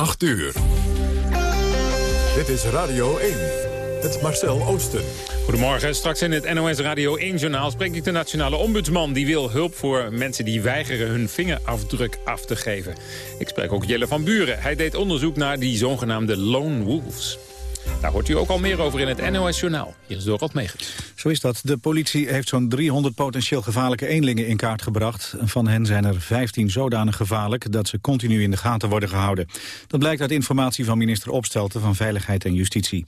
8 uur. Dit is Radio 1. Het Marcel Oosten. Goedemorgen. Straks in het NOS Radio 1-journaal spreek ik de nationale ombudsman. Die wil hulp voor mensen die weigeren hun vingerafdruk af te geven. Ik spreek ook Jelle van Buren. Hij deed onderzoek naar die zogenaamde lone wolves. Daar hoort u ook al meer over in het NOS-journaal. Hier is Dorot Megens. Zo is dat. De politie heeft zo'n 300 potentieel gevaarlijke eenlingen in kaart gebracht. Van hen zijn er 15 zodanig gevaarlijk dat ze continu in de gaten worden gehouden. Dat blijkt uit informatie van minister Opstelten van Veiligheid en Justitie.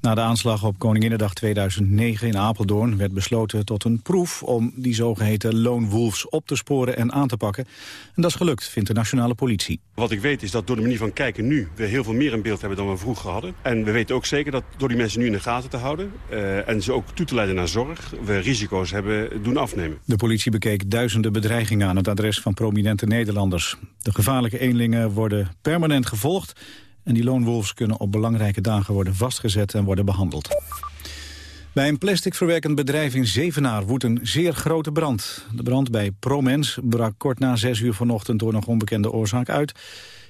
Na de aanslag op Koninginnedag 2009 in Apeldoorn werd besloten tot een proef om die zogeheten lone wolves op te sporen en aan te pakken. En dat is gelukt, vindt de nationale politie. Wat ik weet is dat door de manier van kijken nu we heel veel meer in beeld hebben dan we vroeger hadden. En we weten ook zeker dat door die mensen nu in de gaten te houden uh, en ze ook toe te leiden naar zorg, we risico's hebben doen afnemen. De politie bekeek duizenden bedreigingen aan het adres van prominente Nederlanders. De gevaarlijke eenlingen worden permanent gevolgd en die loonwolves kunnen op belangrijke dagen worden vastgezet en worden behandeld. Bij een plasticverwerkend bedrijf in Zevenaar woedt een zeer grote brand. De brand bij Promens brak kort na 6 uur vanochtend door nog onbekende oorzaak uit.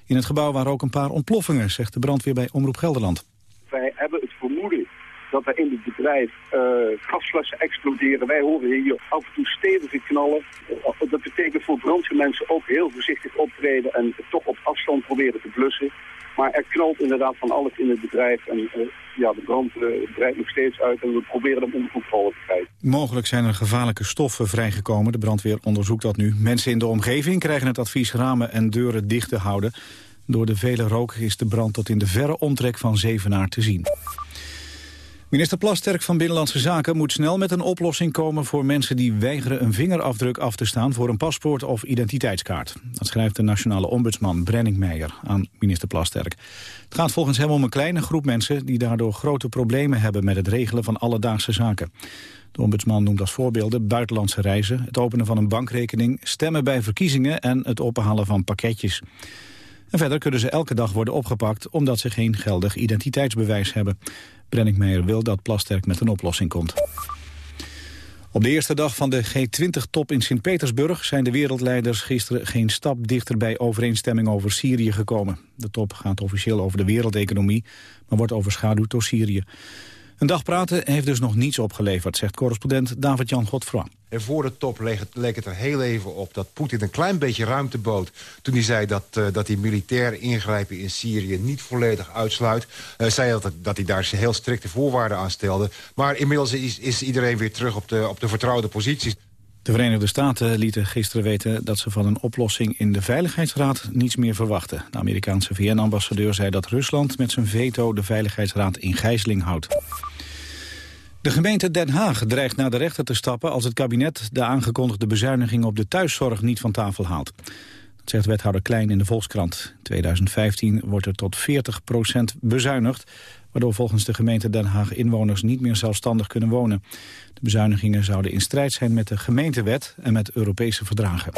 In het gebouw waren ook een paar ontploffingen, zegt de brandweer bij Omroep Gelderland. Wij hebben het vermoeden dat er in het bedrijf uh, gasflessen exploderen. Wij horen hier af en toe stevige knallen. Dat betekent voor brandweermensen ook heel voorzichtig optreden en toch op afstand proberen te blussen. Maar er knalt inderdaad van alles in het bedrijf. En uh, ja, de brand uh, breidt nog steeds uit en we proberen hem onder controle te krijgen. Mogelijk zijn er gevaarlijke stoffen vrijgekomen. De brandweer onderzoekt dat nu. Mensen in de omgeving krijgen het advies ramen en deuren dicht te houden. Door de vele rook is de brand tot in de verre omtrek van Zevenaar te zien. Minister Plasterk van Binnenlandse Zaken moet snel met een oplossing komen voor mensen die weigeren een vingerafdruk af te staan voor een paspoort of identiteitskaart. Dat schrijft de nationale ombudsman Brenning Meijer aan minister Plasterk. Het gaat volgens hem om een kleine groep mensen die daardoor grote problemen hebben met het regelen van alledaagse zaken. De ombudsman noemt als voorbeelden buitenlandse reizen, het openen van een bankrekening, stemmen bij verkiezingen en het ophalen van pakketjes. En verder kunnen ze elke dag worden opgepakt omdat ze geen geldig identiteitsbewijs hebben. Brenningmeijer wil dat Plasterk met een oplossing komt. Op de eerste dag van de G20-top in Sint-Petersburg zijn de wereldleiders gisteren geen stap dichter bij overeenstemming over Syrië gekomen. De top gaat officieel over de wereldeconomie, maar wordt overschaduwd door Syrië. Een dag praten heeft dus nog niets opgeleverd, zegt correspondent David-Jan Godfroy. En voor de top leek het, er heel even op dat Poetin een klein beetje ruimte bood... toen hij zei dat, uh, dat hij militair ingrijpen in Syrië niet volledig uitsluit. Uh, zei dat, dat hij daar heel strikte voorwaarden aan stelde. Maar inmiddels is, is iedereen weer terug op de, op de vertrouwde posities. De Verenigde Staten lieten gisteren weten dat ze van een oplossing in de Veiligheidsraad niets meer verwachten. De Amerikaanse VN-ambassadeur zei dat Rusland met zijn veto de Veiligheidsraad in gijzeling houdt. De gemeente Den Haag dreigt naar de rechter te stappen als het kabinet de aangekondigde bezuiniging op de thuiszorg niet van tafel haalt. Dat zegt wethouder Klein in de Volkskrant. In 2015 wordt er tot 40% bezuinigd, waardoor volgens de gemeente Den Haag inwoners niet meer zelfstandig kunnen wonen. De bezuinigingen zouden in strijd zijn met de gemeentewet en met Europese verdragen.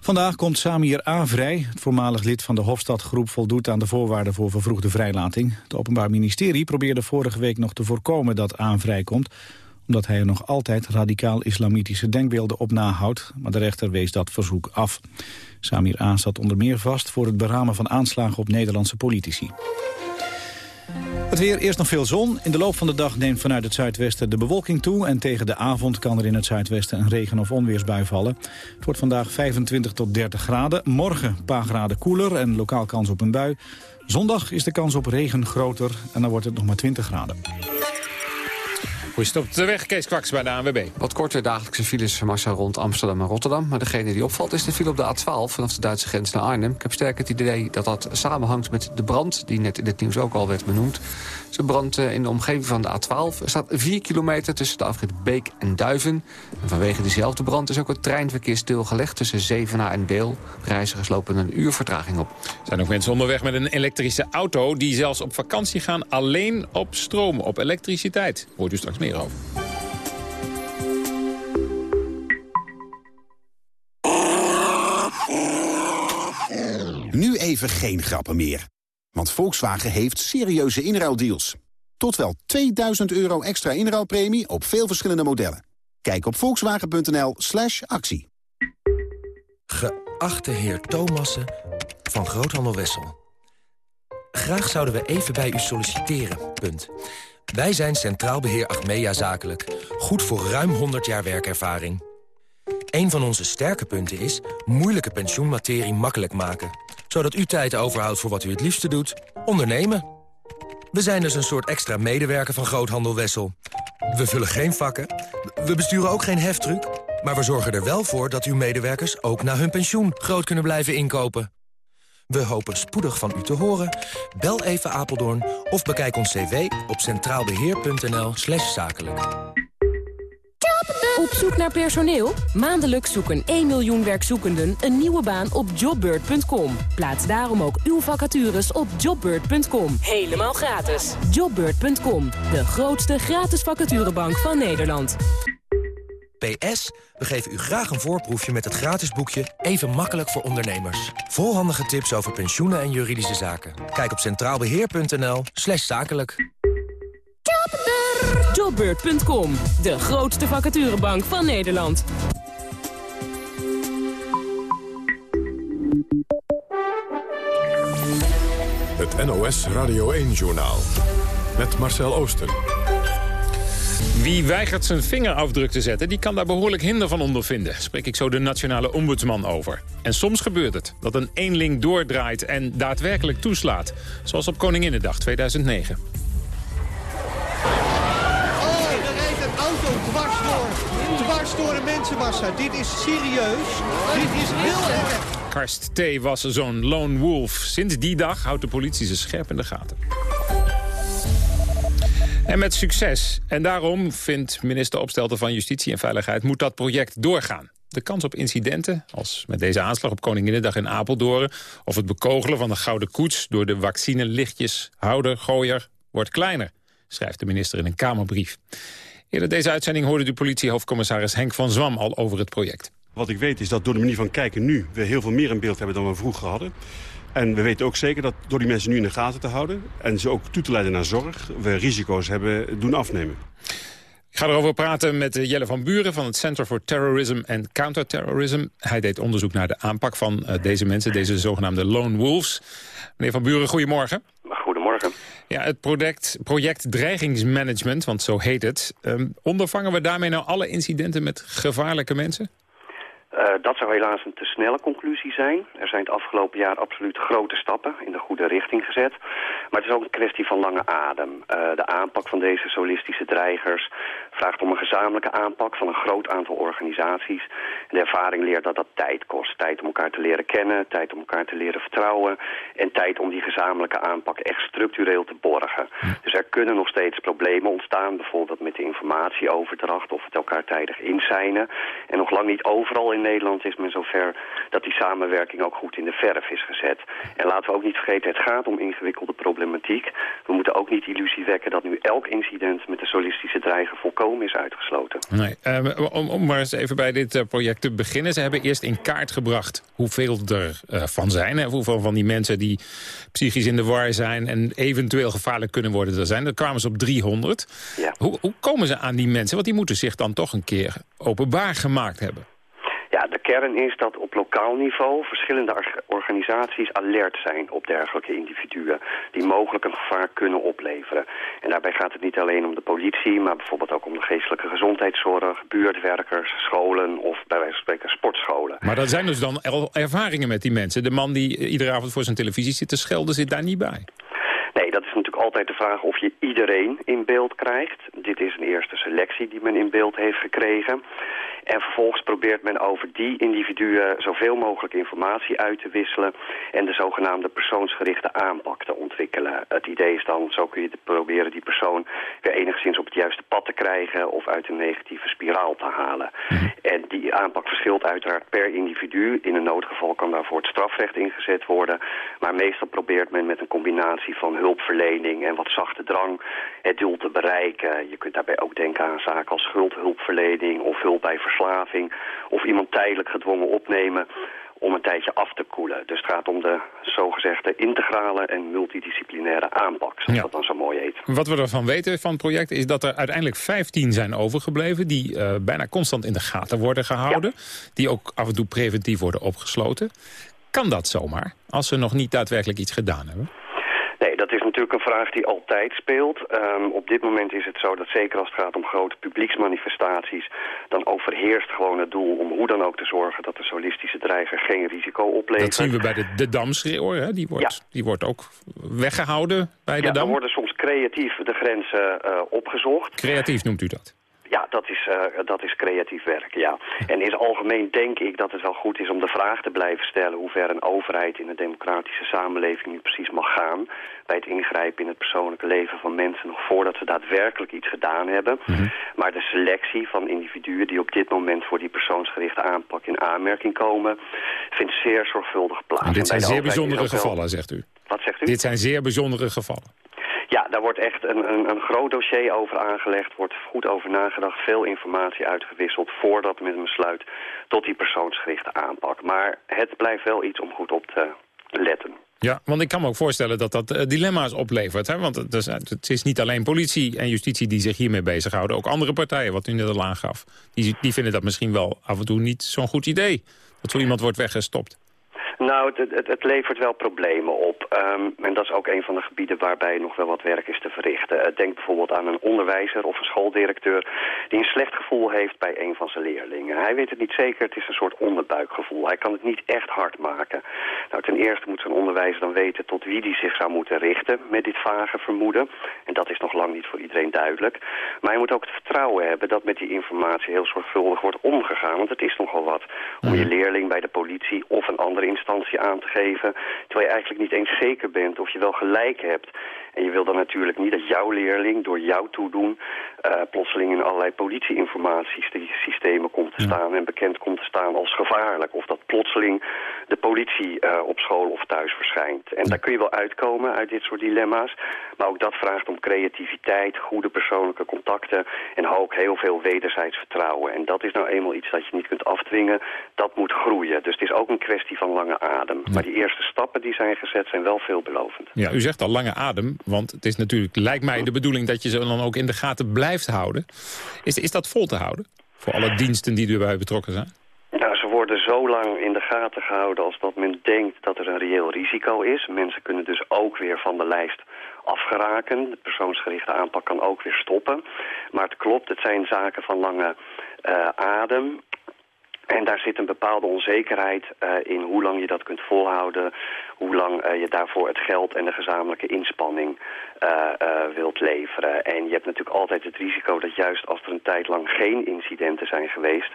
Vandaag komt Samir A. vrij. Het voormalig lid van de Hofstadgroep voldoet aan de voorwaarden voor vervroegde vrijlating. Het Openbaar Ministerie probeerde vorige week nog te voorkomen dat A. vrijkomt omdat hij er nog altijd radicaal-islamitische denkbeelden op nahoudt. Maar de rechter wees dat verzoek af. Samir A. zat onder meer vast voor het beramen van aanslagen op Nederlandse politici. Het weer, eerst nog veel zon. In de loop van de dag neemt vanuit het zuidwesten de bewolking toe... en tegen de avond kan er in het zuidwesten een regen- of onweersbui vallen. Het wordt vandaag 25 tot 30 graden. Morgen een paar graden koeler en lokaal kans op een bui. Zondag is de kans op regen groter en dan wordt het nog maar 20 graden. Hoe is op de weg, Kees Kwaks bij de ANWB? Wat korter dagelijkse files massa rond Amsterdam en Rotterdam. Maar degene die opvalt is de file op de A12 vanaf de Duitse grens naar Arnhem. Ik heb sterk het idee dat dat samenhangt met de brand... die net in het nieuws ook al werd benoemd. Ze brandt in de omgeving van de A12. Er staat 4 kilometer tussen de afrit Beek en Duiven. En vanwege diezelfde brand is ook het treinverkeer stilgelegd... tussen Zevenaar en Deel. Reizigers lopen een uur vertraging op. Er zijn ook mensen onderweg met een elektrische auto... die zelfs op vakantie gaan alleen op stroom, op elektriciteit. Hoort u straks meer over. Nu even geen grappen meer. Want Volkswagen heeft serieuze inruildeals. Tot wel 2000 euro extra inruilpremie op veel verschillende modellen. Kijk op volkswagen.nl slash actie. Geachte heer Thomassen van Groothandel Wessel. Graag zouden we even bij u solliciteren, punt. Wij zijn Centraal Beheer Achmea Zakelijk. Goed voor ruim 100 jaar werkervaring. Een van onze sterke punten is moeilijke pensioenmaterie makkelijk maken. Zodat u tijd overhoudt voor wat u het liefste doet, ondernemen. We zijn dus een soort extra medewerker van Groothandel Wessel. We vullen geen vakken, we besturen ook geen heftruck... maar we zorgen er wel voor dat uw medewerkers ook na hun pensioen groot kunnen blijven inkopen. We hopen spoedig van u te horen. Bel even Apeldoorn of bekijk ons cv op centraalbeheer.nl zakelijk. Op zoek naar personeel? Maandelijks zoeken 1 miljoen werkzoekenden een nieuwe baan op jobbird.com. Plaats daarom ook uw vacatures op jobbird.com. Helemaal gratis. Jobbird.com, de grootste gratis vacaturebank van Nederland. PS, we geven u graag een voorproefje met het gratis boekje Even makkelijk voor ondernemers. Volhandige tips over pensioenen en juridische zaken. Kijk op centraalbeheer.nl slash zakelijk. Jobbird.com, de grootste vacaturebank van Nederland. Het NOS Radio 1-journaal. Met Marcel Oosten. Wie weigert zijn vingerafdruk te zetten, die kan daar behoorlijk hinder van ondervinden. Spreek ik zo de nationale ombudsman over. En soms gebeurt het dat een eenling doordraait en daadwerkelijk toeslaat. Zoals op Koninginnedag 2009. Dit is serieus. Dit is heel erg. Karst T. was zo'n lone wolf. Sinds die dag houdt de politie ze scherp in de gaten. En met succes. En daarom vindt minister Opstelten van Justitie en Veiligheid... moet dat project doorgaan. De kans op incidenten, als met deze aanslag op Koninginnedag in Apeldoorn... of het bekogelen van de Gouden Koets door de vaccinelichtjeshouder, gooier... wordt kleiner, schrijft de minister in een Kamerbrief. Eerder deze uitzending hoorde de politiehoofdcommissaris Henk van Zwam al over het project. Wat ik weet is dat door de manier van kijken nu... we heel veel meer in beeld hebben dan we vroeger hadden. En we weten ook zeker dat door die mensen nu in de gaten te houden... en ze ook toe te leiden naar zorg, we risico's hebben doen afnemen. Ik ga erover praten met eh, Jelle van Buren van het Center for Terrorism and Counterterrorism. Hij deed onderzoek naar de aanpak van uh, deze mensen, deze zogenaamde lone wolves. Meneer van Buren, goedemorgen. Ja, het project, project Dreigingsmanagement, want zo heet het. Um, ondervangen we daarmee nou alle incidenten met gevaarlijke mensen? Uh, dat zou helaas een te snelle conclusie zijn. Er zijn het afgelopen jaar absoluut grote stappen in de goede richting gezet. Maar het is ook een kwestie van lange adem. Uh, de aanpak van deze solistische dreigers vraagt om een gezamenlijke aanpak van een groot aantal organisaties. En de ervaring leert dat dat tijd kost. Tijd om elkaar te leren kennen, tijd om elkaar te leren vertrouwen... en tijd om die gezamenlijke aanpak echt structureel te borgen. Dus er kunnen nog steeds problemen ontstaan, bijvoorbeeld met de informatieoverdracht... of het elkaar tijdig inzijnen. En nog lang niet overal in Nederland is men zover dat die samenwerking ook goed in de verf is gezet. En laten we ook niet vergeten, het gaat om ingewikkelde problematiek. We moeten ook niet illusie wekken dat nu elk incident met de solistische dreiger volkomen is uitgesloten. Nee, uh, om, om maar eens even bij dit uh, project te beginnen. Ze hebben eerst in kaart gebracht hoeveel er uh, van zijn. Hè, hoeveel van die mensen die psychisch in de war zijn en eventueel gevaarlijk kunnen worden er zijn. Daar kwamen ze op 300. Ja. Hoe, hoe komen ze aan die mensen? Want die moeten zich dan toch een keer openbaar gemaakt hebben. Ja, de kern is dat op lokaal niveau verschillende organisaties alert zijn op dergelijke individuen die mogelijk een gevaar kunnen opleveren. En daarbij gaat het niet alleen om de politie, maar bijvoorbeeld ook om de geestelijke gezondheidszorg, buurtwerkers, scholen of bij wijze van spreken sportscholen. Maar dat zijn dus dan ervaringen met die mensen. De man die iedere avond voor zijn televisie zit te schelden zit daar niet bij. Nee, dat is natuurlijk altijd de vraag of je iedereen in beeld krijgt. Dit is een eerste selectie die men in beeld heeft gekregen. En vervolgens probeert men over die individuen zoveel mogelijk informatie uit te wisselen en de zogenaamde persoonsgerichte aanpak te ontwikkelen. Het idee is dan, zo kun je proberen die persoon weer enigszins op het juiste pad te krijgen of uit een negatieve spiraal te halen. En die aanpak verschilt uiteraard per individu. In een noodgeval kan daarvoor het strafrecht ingezet worden. Maar meestal probeert men met een combinatie van hulpverlening en wat zachte drang het doel te bereiken. Je kunt daarbij ook denken aan zaken als schuldhulpverlening of hulp bij verslaving of iemand tijdelijk gedwongen opnemen om een tijdje af te koelen. Dus het gaat om de zogezegde integrale en multidisciplinaire aanpak, zoals dat dan zo mooi heet. Wat we ervan weten van het project is dat er uiteindelijk 15 zijn overgebleven... die uh, bijna constant in de gaten worden gehouden. Die ook af en toe preventief worden opgesloten. Kan dat zomaar, als ze nog niet daadwerkelijk iets gedaan hebben? Nee, dat is natuurlijk een vraag die altijd speelt. Um, op dit moment is het zo dat zeker als het gaat om grote publieksmanifestaties... dan overheerst gewoon het doel om hoe dan ook te zorgen... dat de solistische dreiger geen risico oplevert. Dat zien we bij de, de Damschreeuwer, hè? Die, wordt, die wordt ook weggehouden bij de ja, Dam. Ja, worden soms creatief de grenzen uh, opgezocht. Creatief noemt u dat? Ja, dat is, uh, dat is creatief werk, ja. En in het algemeen denk ik dat het wel goed is om de vraag te blijven stellen... hoe ver een overheid in een democratische samenleving nu precies mag gaan... bij het ingrijpen in het persoonlijke leven van mensen... nog voordat ze daadwerkelijk iets gedaan hebben. Mm -hmm. Maar de selectie van individuen die op dit moment... voor die persoonsgerichte aanpak in aanmerking komen... vindt zeer zorgvuldig plaats. En dit zijn zeer bijzondere gevallen, wel... zegt u? Wat zegt u? Dit zijn zeer bijzondere gevallen. Ja, daar wordt echt een, een, een, groot dossier over aangelegd, wordt goed over nagedacht, veel informatie uitgewisseld voordat men besluit tot die persoonsgerichte aanpak. Maar het blijft wel iets om goed op te letten. Ja, want ik kan me ook voorstellen dat dat uh, dilemma's oplevert. Hè? Want het is, het is, niet alleen politie en justitie die zich hiermee bezighouden. Ook andere partijen, wat u net al aangaf. Die, die vinden dat misschien wel af en toe niet zo'n goed idee. Dat zo iemand wordt weggestopt. Nou, het, het, het, levert wel problemen op. Um, en dat is ook een van de gebieden waarbij nog wel wat werk is te verrichten. Uh, denk bijvoorbeeld aan een onderwijzer of een schooldirecteur... die een slecht gevoel heeft bij een van zijn leerlingen. Hij weet het niet zeker, het is een soort onderbuikgevoel. Hij kan het niet echt hard maken. Nou, ten eerste moet zo'n onderwijzer dan weten tot wie die zich zou moeten richten... met dit vage vermoeden. En dat is nog lang niet voor iedereen duidelijk. Maar hij moet ook het vertrouwen hebben dat met die informatie heel zorgvuldig wordt omgegaan. Want het is nogal wat om je leerling bij de politie of een andere instantie aan te geven... terwijl je eigenlijk niet eens zeker bent of je wel gelijk hebt. En je wil dan natuurlijk niet dat jouw leerling door jouw toedoen... Uh, plotseling in allerlei politieinformatiesystemen komt te staan... en bekend komt te staan als gevaarlijk. Of dat plotseling de politie uh, op school of thuis verschijnt. En daar kun je wel uitkomen uit dit soort dilemma's. Maar ook dat vraagt om creativiteit, goede persoonlijke contacten... en ook heel veel wederzijds vertrouwen. En dat is nou eenmaal iets dat je niet kunt afdwingen. Dat moet groeien. Dus het is ook een kwestie van lange adem. Maar die eerste stappen die zijn gezet zijn wel veelbelovend. Ja, u zegt al lange adem, want het is natuurlijk, lijkt mij de bedoeling dat je ze dan ook in de gaten blijft houden. Is, is dat vol te houden? Voor alle diensten die erbij betrokken zijn? Nou, ze worden zo lang in de gaten gehouden als dat men denkt dat er een reëel risico is. Mensen kunnen dus ook weer van de lijst afgeraken. De persoonsgerichte aanpak kan ook weer stoppen. Maar het klopt, het zijn zaken van lange uh, adem. En daar zit een bepaalde onzekerheid uh, in hoe lang je dat kunt volhouden, hoe lang uh, je daarvoor het geld en de gezamenlijke inspanning uh, wilt leveren. En je hebt natuurlijk altijd het risico dat juist als er een tijd lang geen incidenten zijn geweest,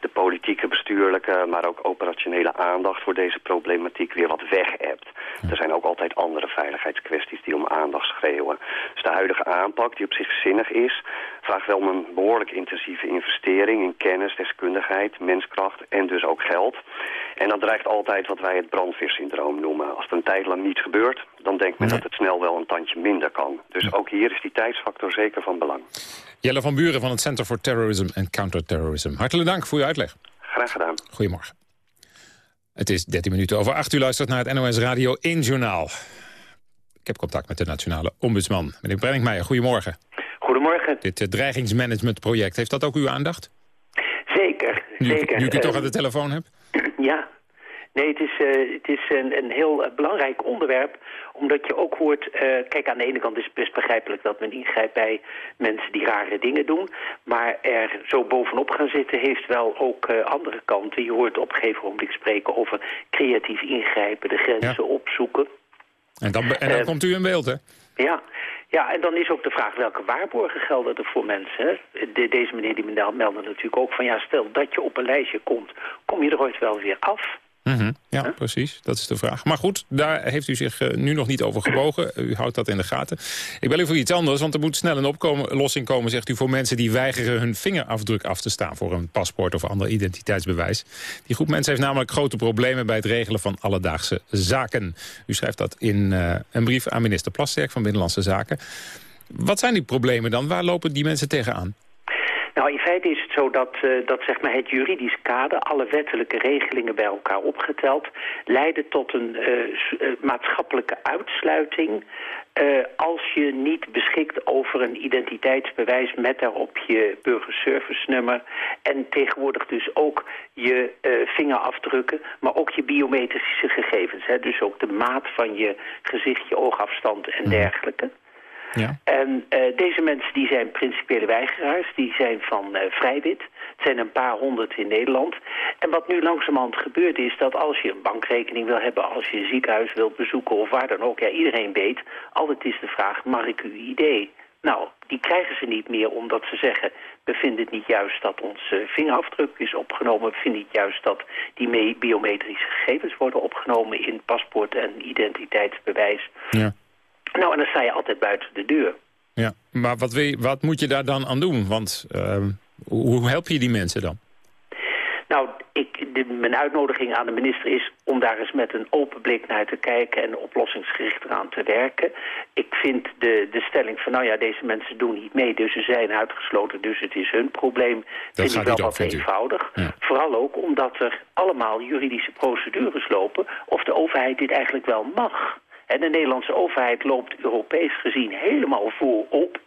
de politieke, bestuurlijke, maar ook operationele aandacht voor deze problematiek weer wat weg hebt. Er zijn ook altijd andere veiligheidskwesties die om aandacht schreeuwen. Dus de huidige aanpak, die op zich zinnig is, vraagt wel om een behoorlijk intensieve investering in kennis, deskundigheid, menskracht en dus ook geld. En dat dreigt altijd wat wij het brandweersyndroom noemen. Als er een tijd lang niets gebeurt, dan denkt men nee. dat het snel wel een tandje minder kan. Dus ook hier is die tijdsfactor zeker van belang. Jelle van Buren van het Center for Terrorism and Counterterrorism. Hartelijk dank voor uw uitleg. Graag gedaan. Goedemorgen. Het is 13 minuten over 8. U luistert naar het NOS Radio 1 Journaal. Ik heb contact met de nationale ombudsman. Meneer Brenningmeijer, goedemorgen. Goedemorgen. Dit uh, dreigingsmanagementproject, heeft dat ook uw aandacht? Zeker, nu, ik u toch aan de telefoon heb? Ja, Nee, het is, uh, het is een, een heel uh, belangrijk onderwerp, omdat je ook hoort... Uh, kijk, aan de ene kant is het best begrijpelijk dat men ingrijpt bij mensen die rare dingen doen. Maar er zo bovenop gaan zitten heeft wel ook andere kanten. Je hoort op een gegeven moment spreken over creatief ingrijpen, de grenzen ja. opzoeken. En dan, en dan komt u in beeld, hè? Ja. Ja, en dan is ook de vraag welke waarborgen gelden er voor mensen. De, deze meneer die meldde natuurlijk ook van... ja, stel dat je op een lijstje komt, kom je er ooit wel weer af... Mm -hmm. Ja, huh? precies. Dat is de vraag. Maar goed, daar heeft u zich uh, nu nog niet over gebogen. U houdt dat in de gaten. Ik bel u voor iets anders, want er moet snel een oplossing komen... zegt u, voor mensen die weigeren hun vingerafdruk af te staan... voor een paspoort of ander identiteitsbewijs. Die groep mensen heeft namelijk grote problemen... bij het regelen van alledaagse zaken. U schrijft dat in uh, een brief aan minister Plasterk van Binnenlandse Zaken. Wat zijn die problemen dan? Waar lopen die mensen tegenaan? Nou, in feite is het zo dat, uh, dat zeg maar het juridisch kader, alle wettelijke regelingen bij elkaar opgeteld, leiden tot een uh, maatschappelijke uitsluiting uh, als je niet beschikt over een identiteitsbewijs met daarop je burgerservice-nummer en tegenwoordig dus ook je vingerafdrukken, maar ook je biometrische gegevens. Hè? Dus ook de maat van je gezicht, je oogafstand en dergelijke. Ja. En uh, deze mensen die zijn principiële weigeraars, die zijn van uh, vrijwit. Het zijn een paar honderd in Nederland. En wat nu langzamerhand gebeurt is dat als je een bankrekening wil hebben... als je een ziekenhuis wilt bezoeken of waar dan ook... ja, iedereen weet, altijd is de vraag, mag ik uw idee? Nou, die krijgen ze niet meer omdat ze zeggen... we vinden het niet juist dat onze vingerafdruk is opgenomen. We vinden het juist dat die biometrische gegevens worden opgenomen... in paspoort en identiteitsbewijs. Ja. Nou, en dan sta je altijd buiten de deur. Ja, maar wat, wil je, wat moet je daar dan aan doen? Want uh, hoe help je die mensen dan? Nou, ik, de, mijn uitnodiging aan de minister is om daar eens met een open blik naar te kijken en oplossingsgericht eraan te werken. Ik vind de, de stelling van, nou ja, deze mensen doen niet mee, dus ze zijn uitgesloten, dus het is hun probleem, dat vind ik wel wat eenvoudig. Vooral ook omdat er allemaal juridische procedures lopen of de overheid dit eigenlijk wel mag. En de Nederlandse overheid loopt Europees gezien helemaal voorop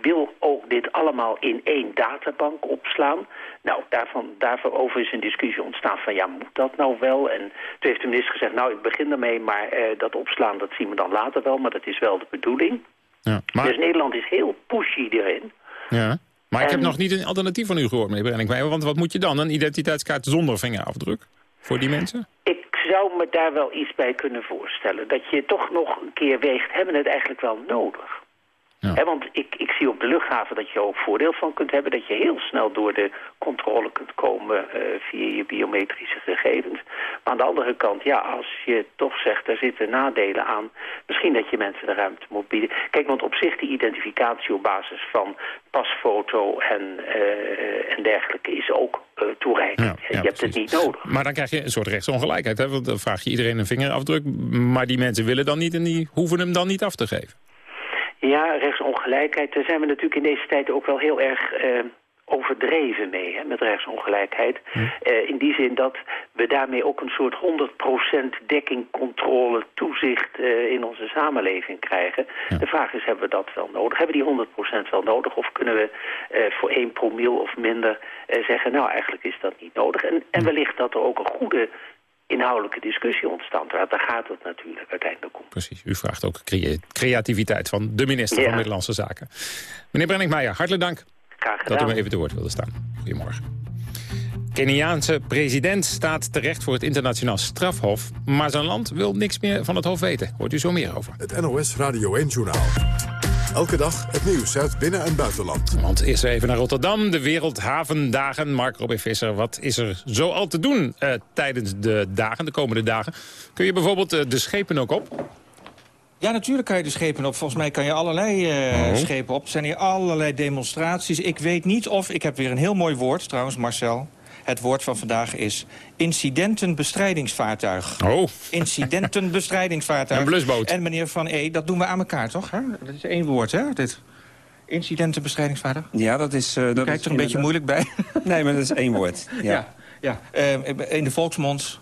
wil ook dit allemaal in één databank opslaan. Nou, daarvan, daarover is een discussie ontstaan van ja, moet dat nou wel? En toen heeft de minister gezegd, nou, ik begin ermee, maar eh, dat opslaan, dat zien we dan later wel, maar dat is wel de bedoeling. Ja, maar... Dus Nederland is heel pushy erin. Ja, maar ik heb nog niet een alternatief van u gehoord, meneer Brenninkmeijer, want wat moet je dan? Een identiteitskaart zonder vingerafdruk voor die mensen? Ik zou me daar wel iets bij kunnen voorstellen. Dat je toch nog een keer weegt, hebben we het eigenlijk wel nodig? Ja. want ik, ik zie op de luchthaven dat je ook voordeel van kunt hebben... dat je heel snel door de controle kunt komen uh, via je biometrische gegevens. Maar aan de andere kant, ja, als je toch zegt... er zitten nadelen aan, misschien dat je mensen de ruimte moet bieden. Kijk, want op zich die identificatie op basis van pasfoto en, uh, en dergelijke... is ook uh, toereikend. Ja, je hebt het niet nodig. Maar dan krijg je een soort rechtsongelijkheid. Hè? Want dan vraag je iedereen een vingerafdruk... maar die mensen willen dan niet en die hoeven hem dan niet af te geven. Ja, rechtsongelijkheid. Daar zijn we natuurlijk in deze tijd ook wel heel erg uh, overdreven mee, hè, met rechtsongelijkheid. Hm. Uh, in die zin dat we daarmee ook een soort 100% dekking, controle, toezicht uh, in onze samenleving krijgen. De vraag is, hebben we dat wel nodig? Hebben we die 100% wel nodig? Of kunnen we voor 1 promil of minder zeggen, nou eigenlijk is dat niet nodig? En, en wellicht dat er ook een goede inhoudelijke discussie ontstaat. Daar gaat het natuurlijk uiteindelijk om. Precies, u vraagt ook creativiteit van de minister van Middellandse Zaken. Meneer Brenninkmeijer, hartelijk dank Graag gedaan. dat u me even te woord wilde staan. Goedemorgen. Keniaanse president staat terecht voor het internationaal strafhof... maar zijn land wil niks meer van het hof weten. Hoort u zo meer over. Het NOS Radio 1-journaal. Elke dag het nieuws uit binnen- en buitenland. Want eerst even naar Rotterdam, de Wereldhavendagen. Mark Robin Visser, wat is er zo al te doen uh, tijdens de dagen, de komende dagen? Kun je bijvoorbeeld uh, de schepen ook op? Ja, natuurlijk kan je de schepen op. Volgens mij kan je allerlei uh, schepen op. Er zijn hier allerlei demonstraties. Ik weet niet of... Ik heb weer een heel mooi woord, trouwens, Marcel. Het woord van vandaag is incidentenbestrijdingsvaartuig. Oh. Incidentenbestrijdingsvaartuig. Een blusboot. En meneer Van E, dat doen we aan elkaar, toch? Dat is één woord, hè? Dit. Incidentenbestrijdingsvaartuig? Ja, dat is... Uh, dat Kijk er een beetje moeilijk bij. Nee, maar dat is één woord. Ja, ja. ja. Uh, in de volksmond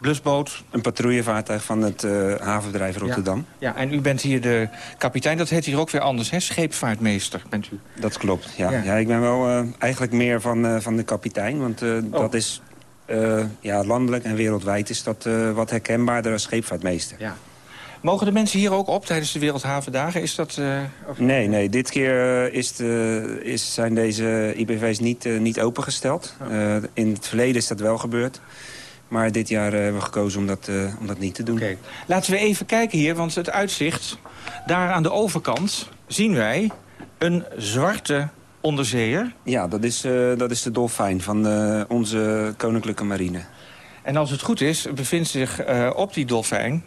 blusboot. Een patrouillevaartuig van het uh, havenbedrijf Rotterdam. Ja, en u bent hier de kapitein. Dat heet hier ook weer anders, hè? Scheepvaartmeester bent u. Dat klopt, ja. Ja, ik ben wel uh, eigenlijk meer van, uh, van de kapitein. Want oh. dat is ja, landelijk en wereldwijd is dat wat herkenbaarder als scheepvaartmeester. Ja. Mogen de mensen hier ook op tijdens de Wereldhavendagen? Is dat, of... Nee, nee. Dit keer is de, is, zijn deze IBV's niet, niet opengesteld. Oh. in het verleden is dat wel gebeurd. Maar dit jaar hebben we gekozen om dat, uh, om dat niet te doen. Okay. Laten we even kijken hier, want het uitzicht... daar aan de overkant zien wij een zwarte onderzeeër. Ja, dat is, uh, dat is de dolfijn van onze Koninklijke Marine. En als het goed is, bevindt zich op die dolfijn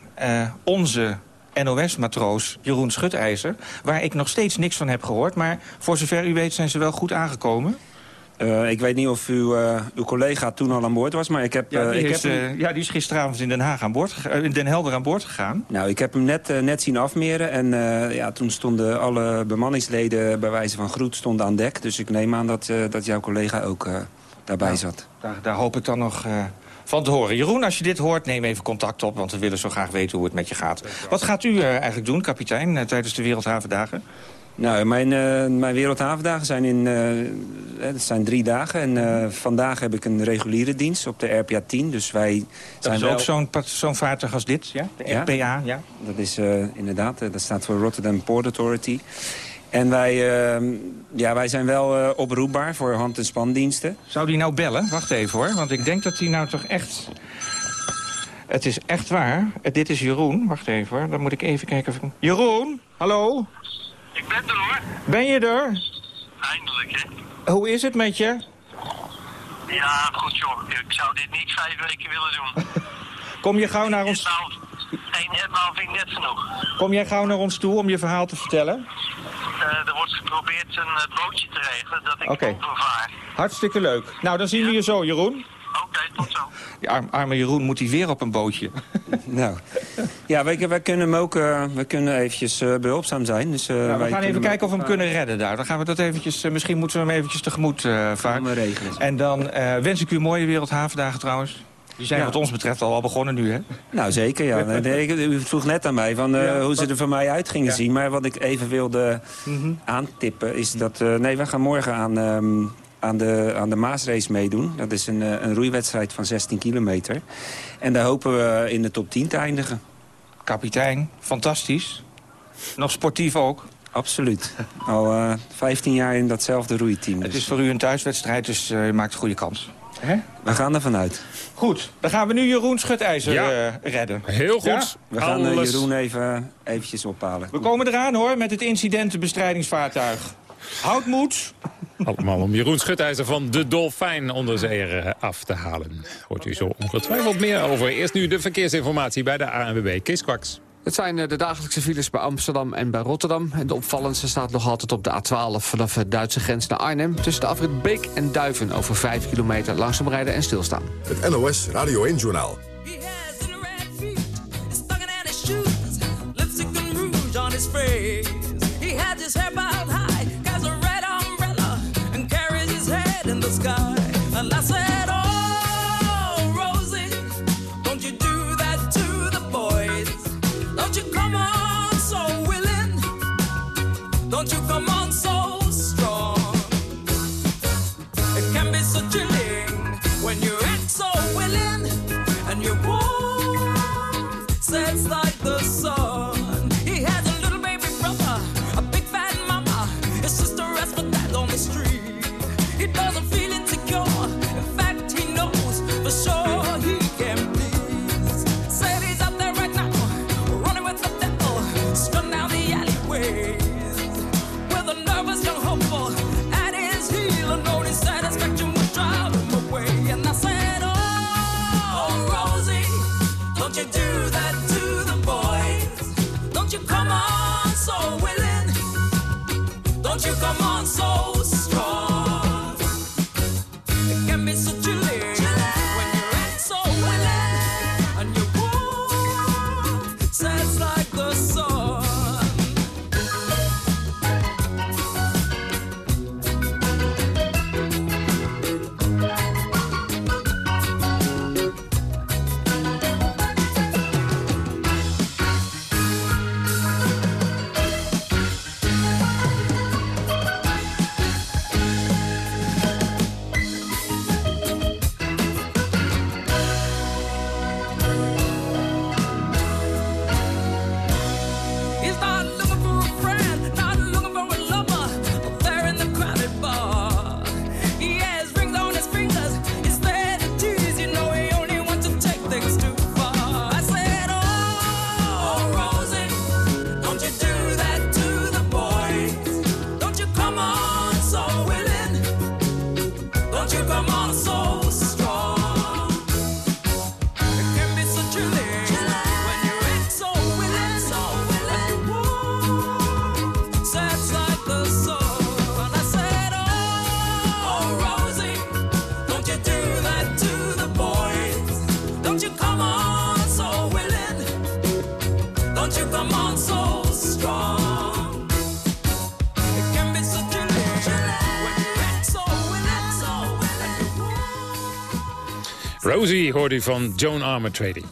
onze NOS-matroos Jeroen Schutijzer... waar ik nog steeds niks van heb gehoord. Maar voor zover u weet zijn ze wel goed aangekomen? Uh, ik weet niet of uw, uh, uw collega toen al aan boord was, maar ik heb... Ja, die, ik is, heb hem... ja, die is gisteravond in Den Haag aan boord, in Den Helder aan boord gegaan. Nou, ik heb hem net, net zien afmeren en ja, toen stonden alle bemanningsleden bij wijze van groet stonden aan dek. Dus ik neem aan dat, dat jouw collega ook daarbij nou, zat. Daar, daar, hoop ik dan nog van te horen. Jeroen, als je dit hoort, neem even contact op... want we willen zo graag weten hoe het met je gaat. Wat gaat u eigenlijk doen, kapitein, tijdens de Wereldhavendagen? Nou, mijn, uh, mijn Wereldhavendagen zijn in uh, het zijn drie dagen. En uh, vandaag heb ik een reguliere dienst op de RPA 10. Dus wij dat zijn is wel... ook zo'n zo'n vaartuig als dit, ja? De RPA, ja? ja? Dat is inderdaad, dat staat voor Rotterdam Port Authority. En wij, ja, wij zijn wel oproepbaar voor hand- en spandiensten. Zou die nou bellen? Wacht even hoor, want ik denk dat hij nou toch echt... Het is echt waar. Dit is Jeroen. Wacht even hoor, dan moet ik even kijken of ik... Jeroen, hallo? Ik ben er hoor. Ben je er? Eindelijk, hè. Hoe is het met je? Ja, goed joh. Ik zou dit niet vijf weken willen doen. Kom je gauw naar ons... Eén etmaal vind ik net genoeg. Kom jij gauw naar ons toe om je verhaal te vertellen? Uh, er wordt geprobeerd een uh, bootje te regelen dat ik okay. overvaar. Hartstikke leuk. Nou, dan zien ja. we je zo, Jeroen. Oké, okay, tot zo. Die arm, arme Jeroen moet hij weer op een bootje. nou, ja, wij, wij kunnen hem ook uh, wij kunnen eventjes uh, behulpzaam zijn. Dus, uh, nou, we gaan even kijken of we hem kunnen redden daar. Dan gaan we dat eventjes, misschien moeten we hem eventjes tegemoet varen. regelen. En dan wens ik u mooie Wereldhavendagen trouwens. Die zijn ja. wat ons betreft al wel begonnen nu, hè? Nou, zeker, ja. Nee, u vroeg net aan mij van, uh, ja, hoe ze er van mij uit gingen ja. zien. Maar wat ik even wilde mm -hmm. aantippen is dat... Uh, nee, we gaan morgen aan, um, aan, de, aan de Maasrace meedoen. Dat is een, uh, een roeiwedstrijd van 16 kilometer. En daar hopen we in de top 10 te eindigen. Kapitein, fantastisch. Nog sportief ook. Absoluut. Al 15 jaar in datzelfde roeiteam. Dus. Het is voor u een thuiswedstrijd, dus je maakt een goede kans. Hè? We gaan ervan uit. Goed, dan gaan we nu Jeroen Schutijzer ja. uh, redden. Heel goed. Ja? We gaan. Jeroen even eventjes ophalen. We komen eraan hoor, met het incidentenbestrijdingsvaartuig. Houd moed. Allemaal om Jeroen Schutijzer van de Dolfijn onderzeeër af te halen. Hoort u zo ongetwijfeld meer over. Eerst nu de verkeersinformatie bij de ANWB. Kees Kwaks. Het zijn de dagelijkse files bij Amsterdam en bij Rotterdam. En de opvallendste staat nog altijd op de A12 vanaf de Duitse grens naar Arnhem. Tussen de afrit Beek en Duiven over 5 kilometer langzaam rijden en stilstaan. Het NOS Radio 1 Journaal. Don't Rosie hoorde u van Joan Armatrading.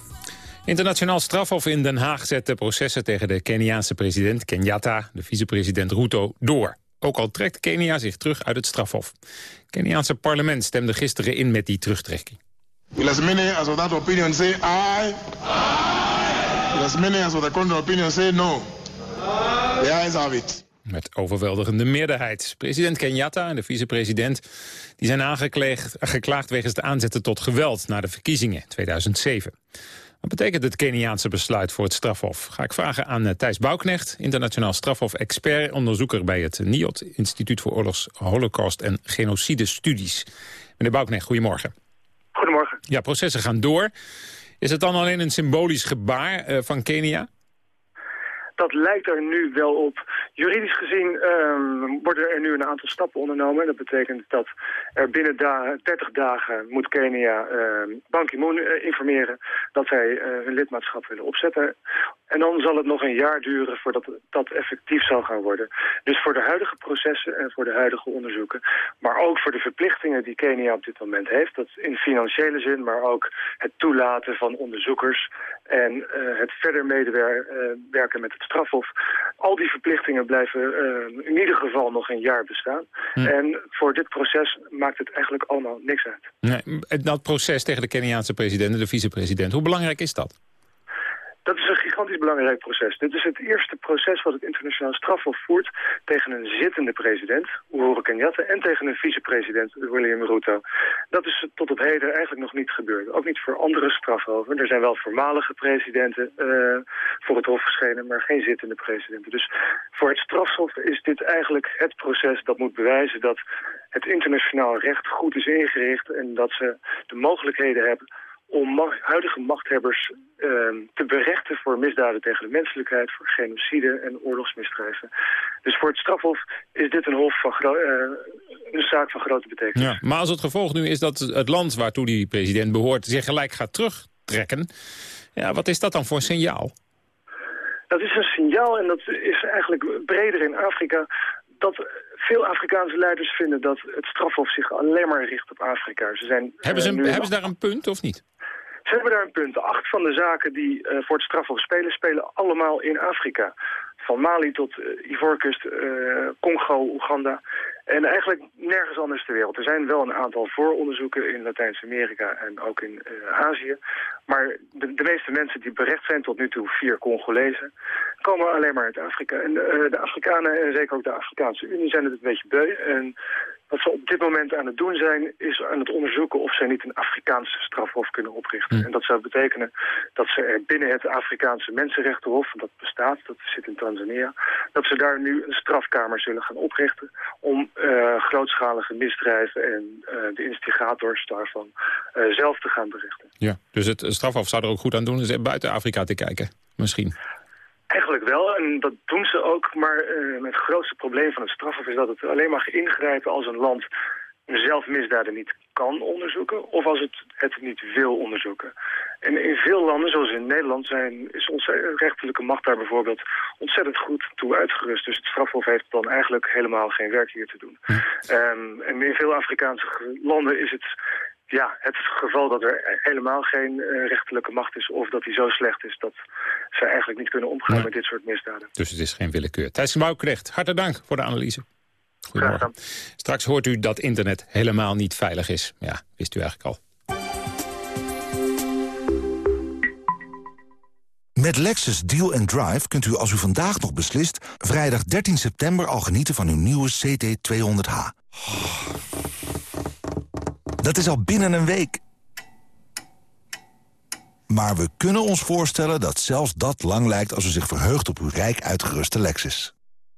Internationaal strafhof in Den Haag zet de processen tegen de Keniaanse president Kenyatta, de vicepresident Ruto, door. Ook al trekt Kenia zich terug uit het strafhof. Het Keniaanse parlement stemde gisteren in met die terugtrekking. Will as many as of that opinion say aye? Will as many as of the contrary opinion say no? The ayes have it. Met overweldigende meerderheid. President Kenyatta en de vicepresident die zijn aangeklaagd geklaagd wegens het aanzetten tot geweld na de verkiezingen 2007. Wat betekent het Keniaanse besluit voor het strafhof? Ga ik vragen aan eh, Thijs Bouwknecht, internationaal strafhof-expert... onderzoeker bij het NIOT, Instituut voor Oorlogs, Holocaust en Genocide Studies. Meneer Bouwknecht, goedemorgen. Goedemorgen. Ja, processen gaan door. Is het dan alleen een symbolisch gebaar eh, van Kenia? Dat lijkt er nu wel op. Juridisch gezien ehm, worden er nu een aantal stappen ondernomen. Dat betekent dat er binnen da 30 dagen moet Kenia ehm Ban Ki-moon eh, informeren dat zij eh, hun lidmaatschap willen opzetten. En dan zal het nog een jaar duren voordat dat effectief zal gaan worden. Dus voor de huidige processen en voor de huidige onderzoeken, maar ook voor de verplichtingen die Kenia op dit moment heeft, dat in financiële zin, maar ook het toelaten van onderzoekers en eh, het verder medewerken met het strafhof. Al die verplichtingen blijven eh, in ieder geval nog een jaar bestaan. En voor dit proces maakt het eigenlijk allemaal niks uit. Nee, dat proces tegen de Keniaanse president en de vicepresident, hoe belangrijk is dat? Dat is een gigantisch belangrijk proces. Dit is het eerste proces wat het internationaal strafhof voert tegen een zittende president, Uhuru Kenyatta, en tegen een vicepresident, William Ruto. Dat is tot op heden eigenlijk nog niet gebeurd. Ook niet voor andere strafhoven. Er zijn wel voormalige presidenten eh, voor het hof verschenen, maar geen zittende presidenten. Dus voor het strafhof is dit eigenlijk het proces dat moet bewijzen dat het internationaal recht goed is ingericht en dat ze de mogelijkheden hebben om huidige machthebbers ehm, te berechten voor misdaden tegen de menselijkheid, voor genocide en oorlogsmisdrijven. Dus voor het strafhof is dit een, hof van eh, een zaak van grote betekenis. Ja, maar als het gevolg nu is dat het land waartoe die president behoort... zich gelijk gaat terugtrekken, ja, wat is dat dan voor een signaal? Dat is een signaal en dat is eigenlijk breder in Afrika dat veel Afrikaanse leiders vinden dat het strafhof zich alleen maar richt op Afrika. Ze zijn, Hebben ze, eh, een- hebben ze daar een punt of niet? Ze hebben daar een punt. Acht van de zaken die eh, voor het strafhof spelen, spelen allemaal in Afrika. Van Mali tot uh, Ivoorkust, eh, Congo, Oeganda. En eigenlijk nergens anders ter wereld. Er zijn wel een aantal vooronderzoeken in Latijns-Amerika en ook in Azië. Maar de, meeste mensen die berecht zijn, tot nu toe vier Congolezen, komen alleen maar uit Afrika. En de Afrikanen en zeker ook de Afrikaanse Unie zijn het een beetje beu. En wat ze op dit moment aan het doen zijn, is aan het onderzoeken of zij niet een Afrikaanse strafhof kunnen oprichten. Mm. En dat zou betekenen dat ze er binnen het Afrikaanse Mensenrechtenhof, dat bestaat, dat zit in Tanzania, dat ze daar nu een strafkamer zullen gaan oprichten om uh, grootschalige misdrijven en uh, de instigators daarvan uh, zelf te gaan berichten. Ja, dus het strafhof zou er ook goed aan doen, is buiten Afrika te kijken, misschien. Eigenlijk wel, en dat doen ze ook. Maar uh, het grootste probleem van het strafhof is dat het alleen mag ingrijpen als een land zelf misdaden niet kan onderzoeken of als het het niet wil onderzoeken. En in veel landen, zoals in Nederland, zijn, is onze rechterlijke macht daar bijvoorbeeld ontzettend goed toe uitgerust. Dus het strafhof heeft dan eigenlijk helemaal geen werk hier te doen. Um, en in veel Afrikaanse landen is het ja, het geval dat er helemaal geen uh, rechterlijke macht is... of dat die zo slecht is dat ze eigenlijk niet kunnen omgaan nee. met dit soort misdaden. Dus het is geen willekeur. Thijs Bouwknecht, hartelijk dank voor de analyse. Goedemorgen. Straks hoort u dat internet helemaal niet veilig is. Ja, wist u eigenlijk al. Met Lexus Deal and Drive kunt u als u vandaag nog beslist... vrijdag 13 september al genieten van uw nieuwe CT200H. Dat is al binnen een week. Maar we kunnen ons voorstellen dat zelfs dat lang lijkt... als u zich verheugt op uw rijk uitgeruste Lexus.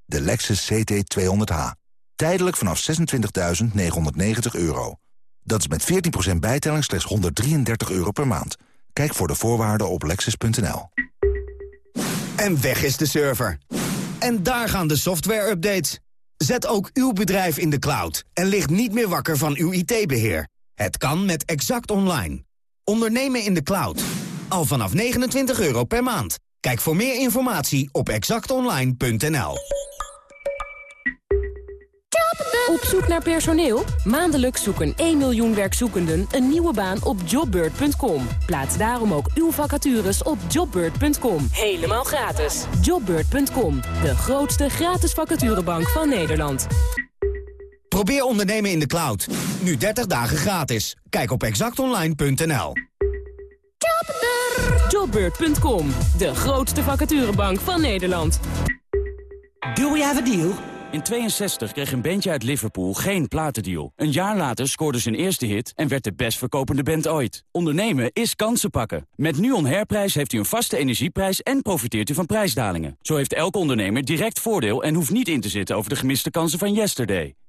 De Lexus CT200H. Tijdelijk vanaf 26.990 euro. Dat is met 14% bijtelling slechts 133 euro per maand. Kijk voor de voorwaarden op lexus.nl. En weg is de server. En daar gaan de software-updates. Zet ook uw bedrijf in de cloud en ligt niet meer wakker van uw IT-beheer. Het kan met Exact Online. Ondernemen in de cloud. Al vanaf 29 euro per maand. Kijk voor meer informatie op exactonline.nl. Op zoek naar personeel? Maandelijks zoeken 1 miljoen werkzoekenden een nieuwe baan op jobbird.com. Plaats daarom ook uw vacatures op jobbird.com. Helemaal gratis. Jobbird.com, de grootste gratis vacaturebank van Nederland. Probeer ondernemen in de cloud. Nu 30 dagen gratis. Kijk op exactonline.nl. Jobbird.com, de grootste vacaturebank van Nederland. Do we have a deal? In 62 kreeg een bandje uit Liverpool geen platendeal. Een jaar later scoorde zijn eerste hit en werd de best verkopende band ooit. Ondernemen is kansen pakken. Met NUON Herprijs heeft u een vaste energieprijs en profiteert u van prijsdalingen. Zo heeft elke ondernemer direct voordeel en hoeft niet in te zitten over de gemiste kansen van yesterday.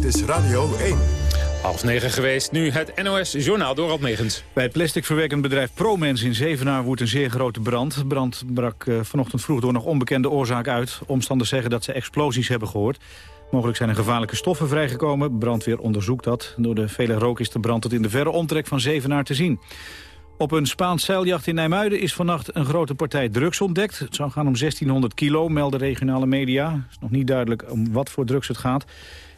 Dit is Radio 1. Half negen geweest, nu het NOS-journaal door op negens. Bij het plasticverwerkend bedrijf Promens in Zevenaar woedt een zeer grote brand. De brand brak eh, vanochtend vroeg door nog onbekende oorzaak uit. Omstanders zeggen dat ze explosies hebben gehoord. Mogelijk zijn er gevaarlijke stoffen vrijgekomen. Brandweer onderzoekt dat. Door de vele rook is de brand tot in de verre omtrek van Zevenaar te zien. Op een Spaans zeiljacht in Nijmuiden is vannacht een grote partij drugs ontdekt. Het zou gaan om 1600 kilo, melden regionale media. Het is nog niet duidelijk om wat voor drugs het gaat.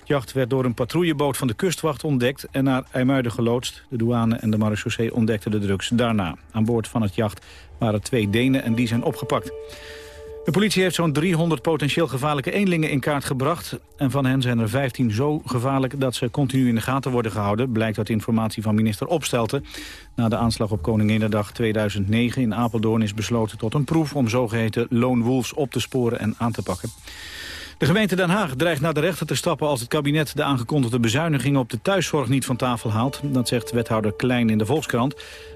Jacht werd door een patrouilleboot van de kustwacht ontdekt en naar IJmuiden geloodst. De douane en de marechaussee ontdekten de drugs daarna. Aan boord van het jacht waren twee Denen en die zijn opgepakt. De politie heeft zo'n 300 potentieel gevaarlijke eenlingen in kaart gebracht. En van hen zijn er 15 zo gevaarlijk dat ze continu in de gaten worden gehouden. Blijkt uit informatie van minister Opstelten. Na de aanslag op Koninginnedag 2009 in Apeldoorn is besloten tot een proef... om zogeheten lone wolves op te sporen en aan te pakken. De gemeente Den Haag dreigt naar de rechter te stappen als het kabinet de aangekondigde bezuinigingen op de thuiszorg niet van tafel haalt. Dat zegt wethouder Klein in de Volkskrant.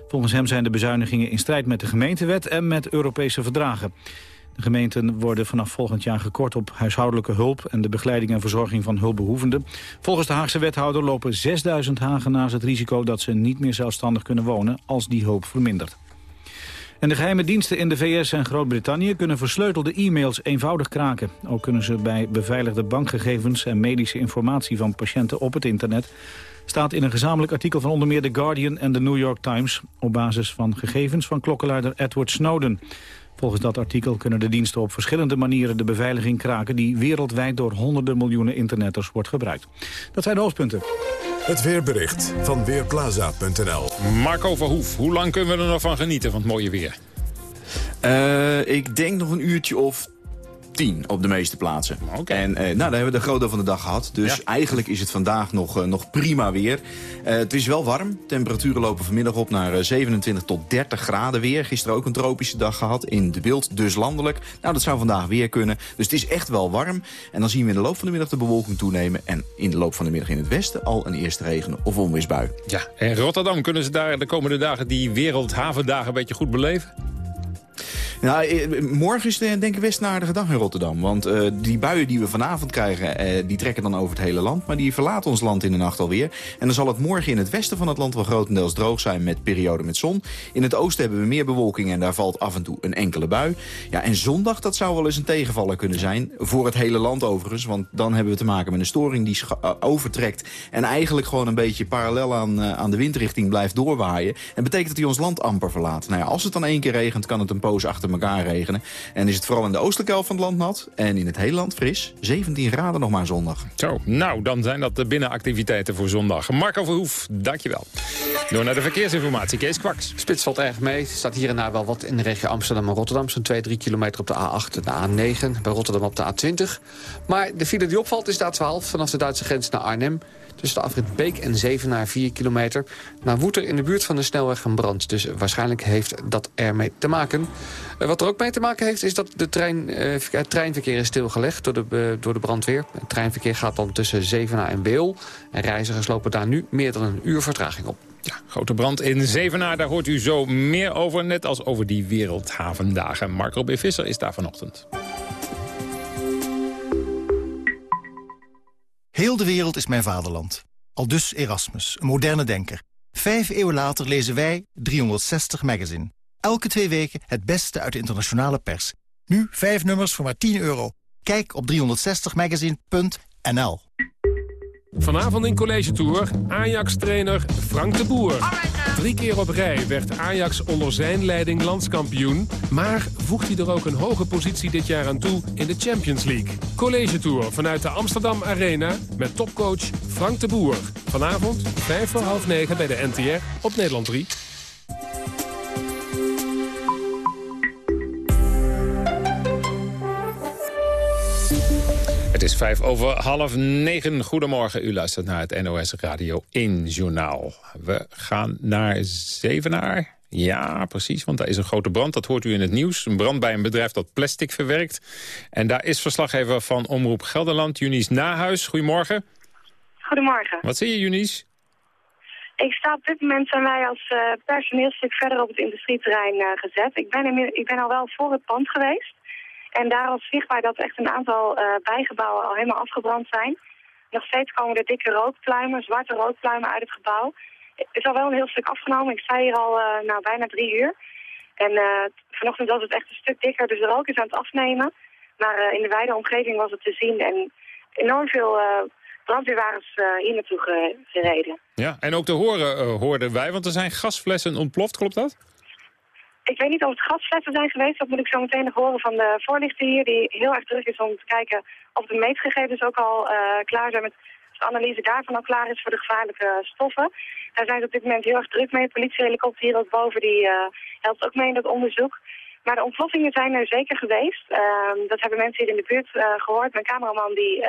Volgens hem zijn de bezuinigingen in strijd met de gemeentewet en met Europese verdragen. De gemeenten worden vanaf volgend jaar gekort op huishoudelijke hulp... en de begeleiding en verzorging van hulpbehoevenden. Volgens de Haagse wethouder lopen 6000 Hagenaars het risico... dat ze niet meer zelfstandig kunnen wonen als die hulp vermindert. En de geheime diensten in de VS en Groot-Brittannië kunnen versleutelde e-mails eenvoudig kraken. Ook kunnen ze bij beveiligde bankgegevens en medische informatie van patiënten op het internet staat in een gezamenlijk artikel van onder meer The Guardian en de New York Times... op basis van gegevens van klokkenluider Edward Snowden. Volgens dat artikel kunnen de diensten op verschillende manieren de beveiliging kraken... die wereldwijd door honderden miljoenen internetters wordt gebruikt. Dat zijn de hoofdpunten. Het weerbericht van Weerplaza.nl. Marco Verhoef, hoe lang kunnen we er nog van genieten van het mooie weer? Uh, ik denk nog een uurtje of 10 op de meeste plaatsen. En uh, nou, daar hebben we de groot deel van de dag gehad. Dus ja. eigenlijk is het vandaag nog, uh, nog prima weer. Uh, het is wel warm. Temperaturen lopen vanmiddag op naar 27 tot 30 graden weer. Gisteren ook een tropische dag gehad. In de beeld, dus landelijk. Nou, dat zou vandaag weer kunnen. Dus het is echt wel warm. En dan zien we in de loop van de middag de bewolking toenemen. En in de loop van de middag in het westen al een eerste regen- of onweersbui. Ja, en Rotterdam, kunnen ze daar de komende dagen die wereldhavendagen een beetje goed beleven? Nou, morgen is het denk ik best een aardige dag in Rotterdam. Want uh, die buien die we vanavond krijgen, uh, die trekken dan over het hele land. Maar die verlaten ons land in de nacht alweer. En dan zal het morgen in het westen van het land wel grotendeels droog zijn met perioden met zon. In het oosten hebben we meer bewolking en daar valt af en toe een enkele bui. Ja, en zondag, dat zou wel eens een tegenvaller kunnen zijn. Voor het hele land overigens. Want dan hebben we te maken met een storing die overtrekt. En eigenlijk gewoon een beetje parallel aan, aan de windrichting blijft doorwaaien. En betekent dat hij ons land amper verlaat. Nou ja, als het dan één keer regent, kan het een poos achter elkaar regenen. En is het vooral in de oostelijke helft van het land nat. En in het hele land fris. 17 graden nog maar zondag. Zo, nou, dan zijn dat de binnenactiviteiten voor zondag. Marco Verhoef, dankjewel. Door naar de verkeersinformatie. Kees Kwaks. Spits valt erg mee. Er staat hier en daar wel wat in de regio Amsterdam en Rotterdam. Zo'n 2, 3 kilometer op de A8 en de A9. Bij Rotterdam op de A20. Maar de file die opvalt is de A12 vanaf de Duitse grens naar Arnhem. Tussen de afrit Beek en Zevenaar 4 kilometer. Nou woedt er in de buurt van de snelweg een brand. Dus waarschijnlijk heeft dat ermee te maken. Wat er ook mee te maken heeft is dat de trein, uh, het treinverkeer is stilgelegd door de, uh, door de brandweer. Het treinverkeer gaat dan tussen Zevenaar en Beel. En reizigers lopen daar nu meer dan een uur vertraging op. Grote brand in Zevenaar, daar hoort u zo meer over. Net als over die wereldhavendagen. Marco B. Visser is daar vanochtend. Heel de wereld is mijn vaderland. Aldus Erasmus, een moderne denker. Vijf eeuwen later lezen wij 360 Magazine. Elke twee weken het beste uit de internationale pers. Nu vijf nummers voor maar 10 euro. Kijk op 360magazine.nl Vanavond in College Tour Ajax-trainer Frank de Boer. Drie keer op rij werd Ajax onder zijn leiding landskampioen... maar voegt hij er ook een hoge positie dit jaar aan toe in de Champions League. College Tour vanuit de Amsterdam Arena met topcoach Frank de Boer. Vanavond, vijf voor half negen bij de NTR op Nederland 3. Het is vijf over half negen. Goedemorgen, u luistert naar het NOS Radio 1 Journaal. We gaan naar Zevenaar. Ja, precies, want daar is een grote brand. Dat hoort u in het nieuws. Een brand bij een bedrijf dat plastic verwerkt. En daar is verslaggever van Omroep Gelderland, Junies Nahuis. Goedemorgen. Goedemorgen. Wat zie je, Junies? Ik sta op dit moment zijn wij als uh, personeelstuk verder op het industrieterrein uh, gezet. Ik ben, in, ik ben al wel voor het pand geweest. En daar was zichtbaar dat echt een aantal uh, bijgebouwen al helemaal afgebrand zijn. Nog steeds komen er dikke rookpluimen, zwarte rookpluimen uit het gebouw. Het is al wel een heel stuk afgenomen. Ik sta hier al uh, nou, bijna drie uur. En uh, vanochtend was het echt een stuk dikker, dus de rook is aan het afnemen. Maar in de wijde omgeving was het te zien. En enorm veel brandweerwagens hier naartoe gereden. Ja, en ook te horen hoorden wij, want er zijn gasflessen ontploft, klopt dat? Ik weet niet of het gasflessen zijn geweest. Dat moet ik zo meteen nog horen van de voorlichter hier. Die heel erg druk is om te kijken of de meetgegevens ook al uh, klaar zijn. Met, de analyse daarvan al klaar is voor de gevaarlijke stoffen. Daar zijn ze op dit moment heel erg druk mee. De politiehelikopter hier ook boven die uh, helpt ook mee in dat onderzoek. Maar de ontploffingen zijn er zeker geweest. Uh, dat hebben mensen hier in de buurt uh, gehoord. Mijn cameraman die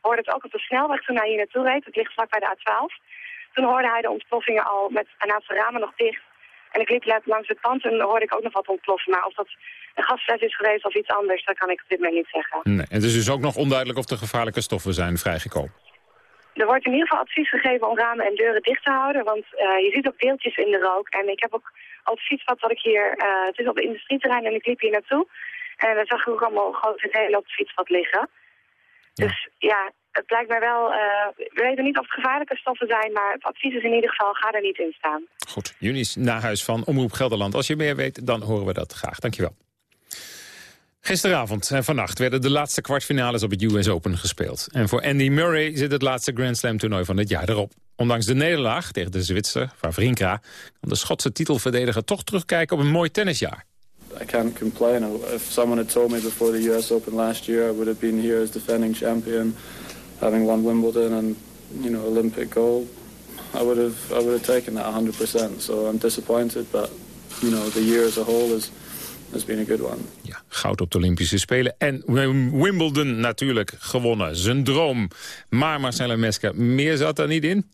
hoorde het ook op de snelweg toen hij hier naartoe reed. Het ligt vlak bij de A12. Toen hoorde hij de ontploffingen al met een aantal ramen nog dicht. En ik liep langs het pand en hoorde ik ook nog wat ontploffen. Maar of dat een gasfles is geweest of iets anders, dat kan ik op dit moment niet zeggen. Nee, en het is dus ook nog onduidelijk of er gevaarlijke stoffen zijn vrijgekomen. Er wordt in ieder geval advies gegeven om ramen en deuren dicht te houden. Want uh, je ziet ook deeltjes in de rook. En ik heb ook al het fietspad wat ik hier... Uh, het is op de industrieterrein en ik liep hier naartoe. En dan zag ik ook allemaal grote delen op het fietspad liggen. Ja. Dus ja, het lijkt mij wel... Uh, we weten niet of het gevaarlijke stoffen zijn, maar het advies is in ieder geval, ga er niet in staan. Goed, Junis Nahuis van Omroep Gelderland. Als je meer weet, dan horen we dat graag. Dankjewel. Gisteravond en vannacht werden de laatste kwartfinales op het US Open gespeeld. En voor Andy Murray zit het laatste Grand Slam toernooi van het jaar erop. Ondanks de nederlaag tegen de Zwitser, Wawrinka... kan de Schotse titelverdediger toch terugkijken op een mooi tennisjaar. I can't complain. If someone had told me before the US Open last year... I would have been here as defending champion... having won Wimbledon and, you know, Olympic gold... I would have I would have taken that 100%. So I'm disappointed, but you know the year as a whole is has been a good one. Ja, goud op de Olympische Spelen en Wimbledon natuurlijk gewonnen. Zijn droom. Maar Marcella Meska, meer zat er niet in?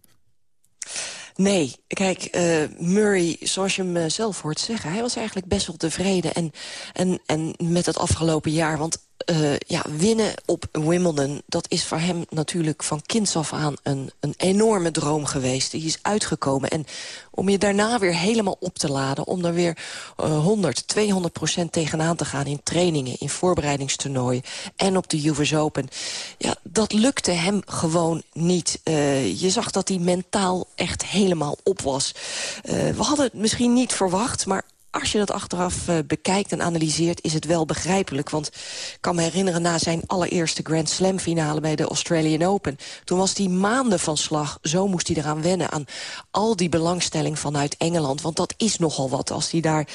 Nee, kijk, uh, Murray, zoals je hem uh, zelf hoort zeggen... hij was eigenlijk best wel tevreden en, en, en met het afgelopen jaar. Want uh, ja, winnen op Wimbledon, dat is voor hem natuurlijk van kinds af aan een, een enorme droom geweest. Die is uitgekomen. En om je daarna weer helemaal op te laden... om er weer uh, 100, 200 procent tegenaan te gaan in trainingen... in voorbereidingstoernooien en op de US Open. Ja, dat lukte hem gewoon niet. Uh, je zag dat hij mentaal echt helemaal op was. We hadden het misschien niet verwacht, maar als je dat achteraf uh, bekijkt en analyseert, is het wel begrijpelijk. Want ik kan me herinneren na zijn allereerste Grand Slam finale bij de Australian Open. Toen was hij maanden van slag. Zo moest hij eraan wennen aan al die belangstelling vanuit Engeland. Want dat is nogal wat als hij daar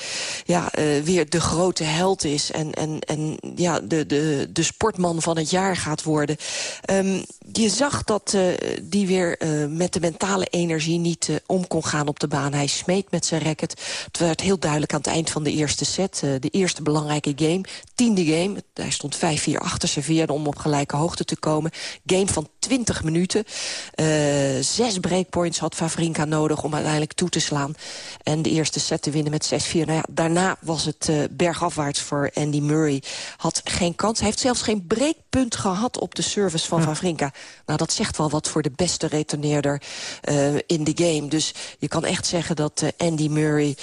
ja, uh, weer de grote held is. En, en, en ja, de, de, de sportman van het jaar gaat worden. Um, je zag dat uh, die weer met de mentale energie niet om kon gaan op de baan. Hij smeet met zijn racket. Het werd heel duidelijk aan het eind van de eerste set. eh, de eerste belangrijke game. Tiende game. Hij stond 5-4 achter. Serveerde om op gelijke hoogte te komen. Game van 20 minuten. Eh, zes breakpoints had Favrinka nodig om uiteindelijk toe te slaan. En de eerste set te winnen met 6-4. Nou ja, daarna was het eh, bergafwaarts voor Andy Murray. Had geen kans. Hij heeft zelfs geen breakpunt gehad op de service van Favrinka. Nou, dat zegt wel wat voor de beste retourneerder eh, in de game. Dus je kan echt zeggen dat Andy Murray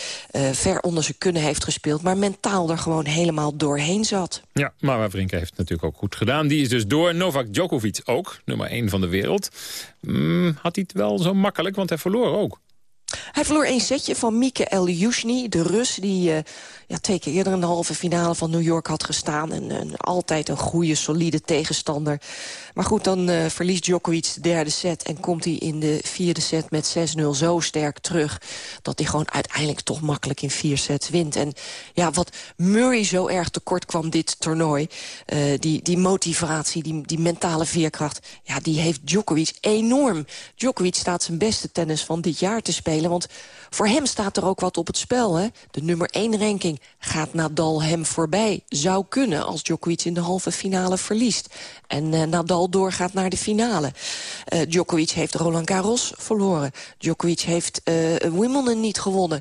ver onder zijn kunnen heeft gespeeld... maar mentaal er gewoon helemaal doorheen zat. Ja, maar Wawrinka heeft het natuurlijk ook goed gedaan. Die is dus door. Novak Djokovic ook, nummer 1 van de wereld. Mm, had hij het wel zo makkelijk, want hij verloor ook. Hij verloor één setje van Mieke Eliushny, de Rus... die eh, ja, twee keer eerder in de halve finale van New York had gestaan. En, altijd een goede, solide tegenstander. Maar goed, dan eh, verliest Djokovic de derde set... en komt hij in de vierde set met 6-0 zo sterk terug... dat hij gewoon uiteindelijk toch makkelijk in vier sets wint. En ja, wat Murray zo erg tekort kwam dit toernooi... eh, die, die motivatie, die, die mentale veerkracht... ja, die heeft Djokovic enorm. Djokovic staat zijn beste tennis van dit jaar te spelen... want voor hem staat er ook wat op het spel. Hè? De nummer 1 ranking gaat Nadal hem voorbij. Zou kunnen als Djokovic in de halve finale verliest. En eh, Nadal doorgaat naar de finale. Eh, Djokovic heeft Roland Garros verloren. Djokovic heeft eh, Wimbledon niet gewonnen.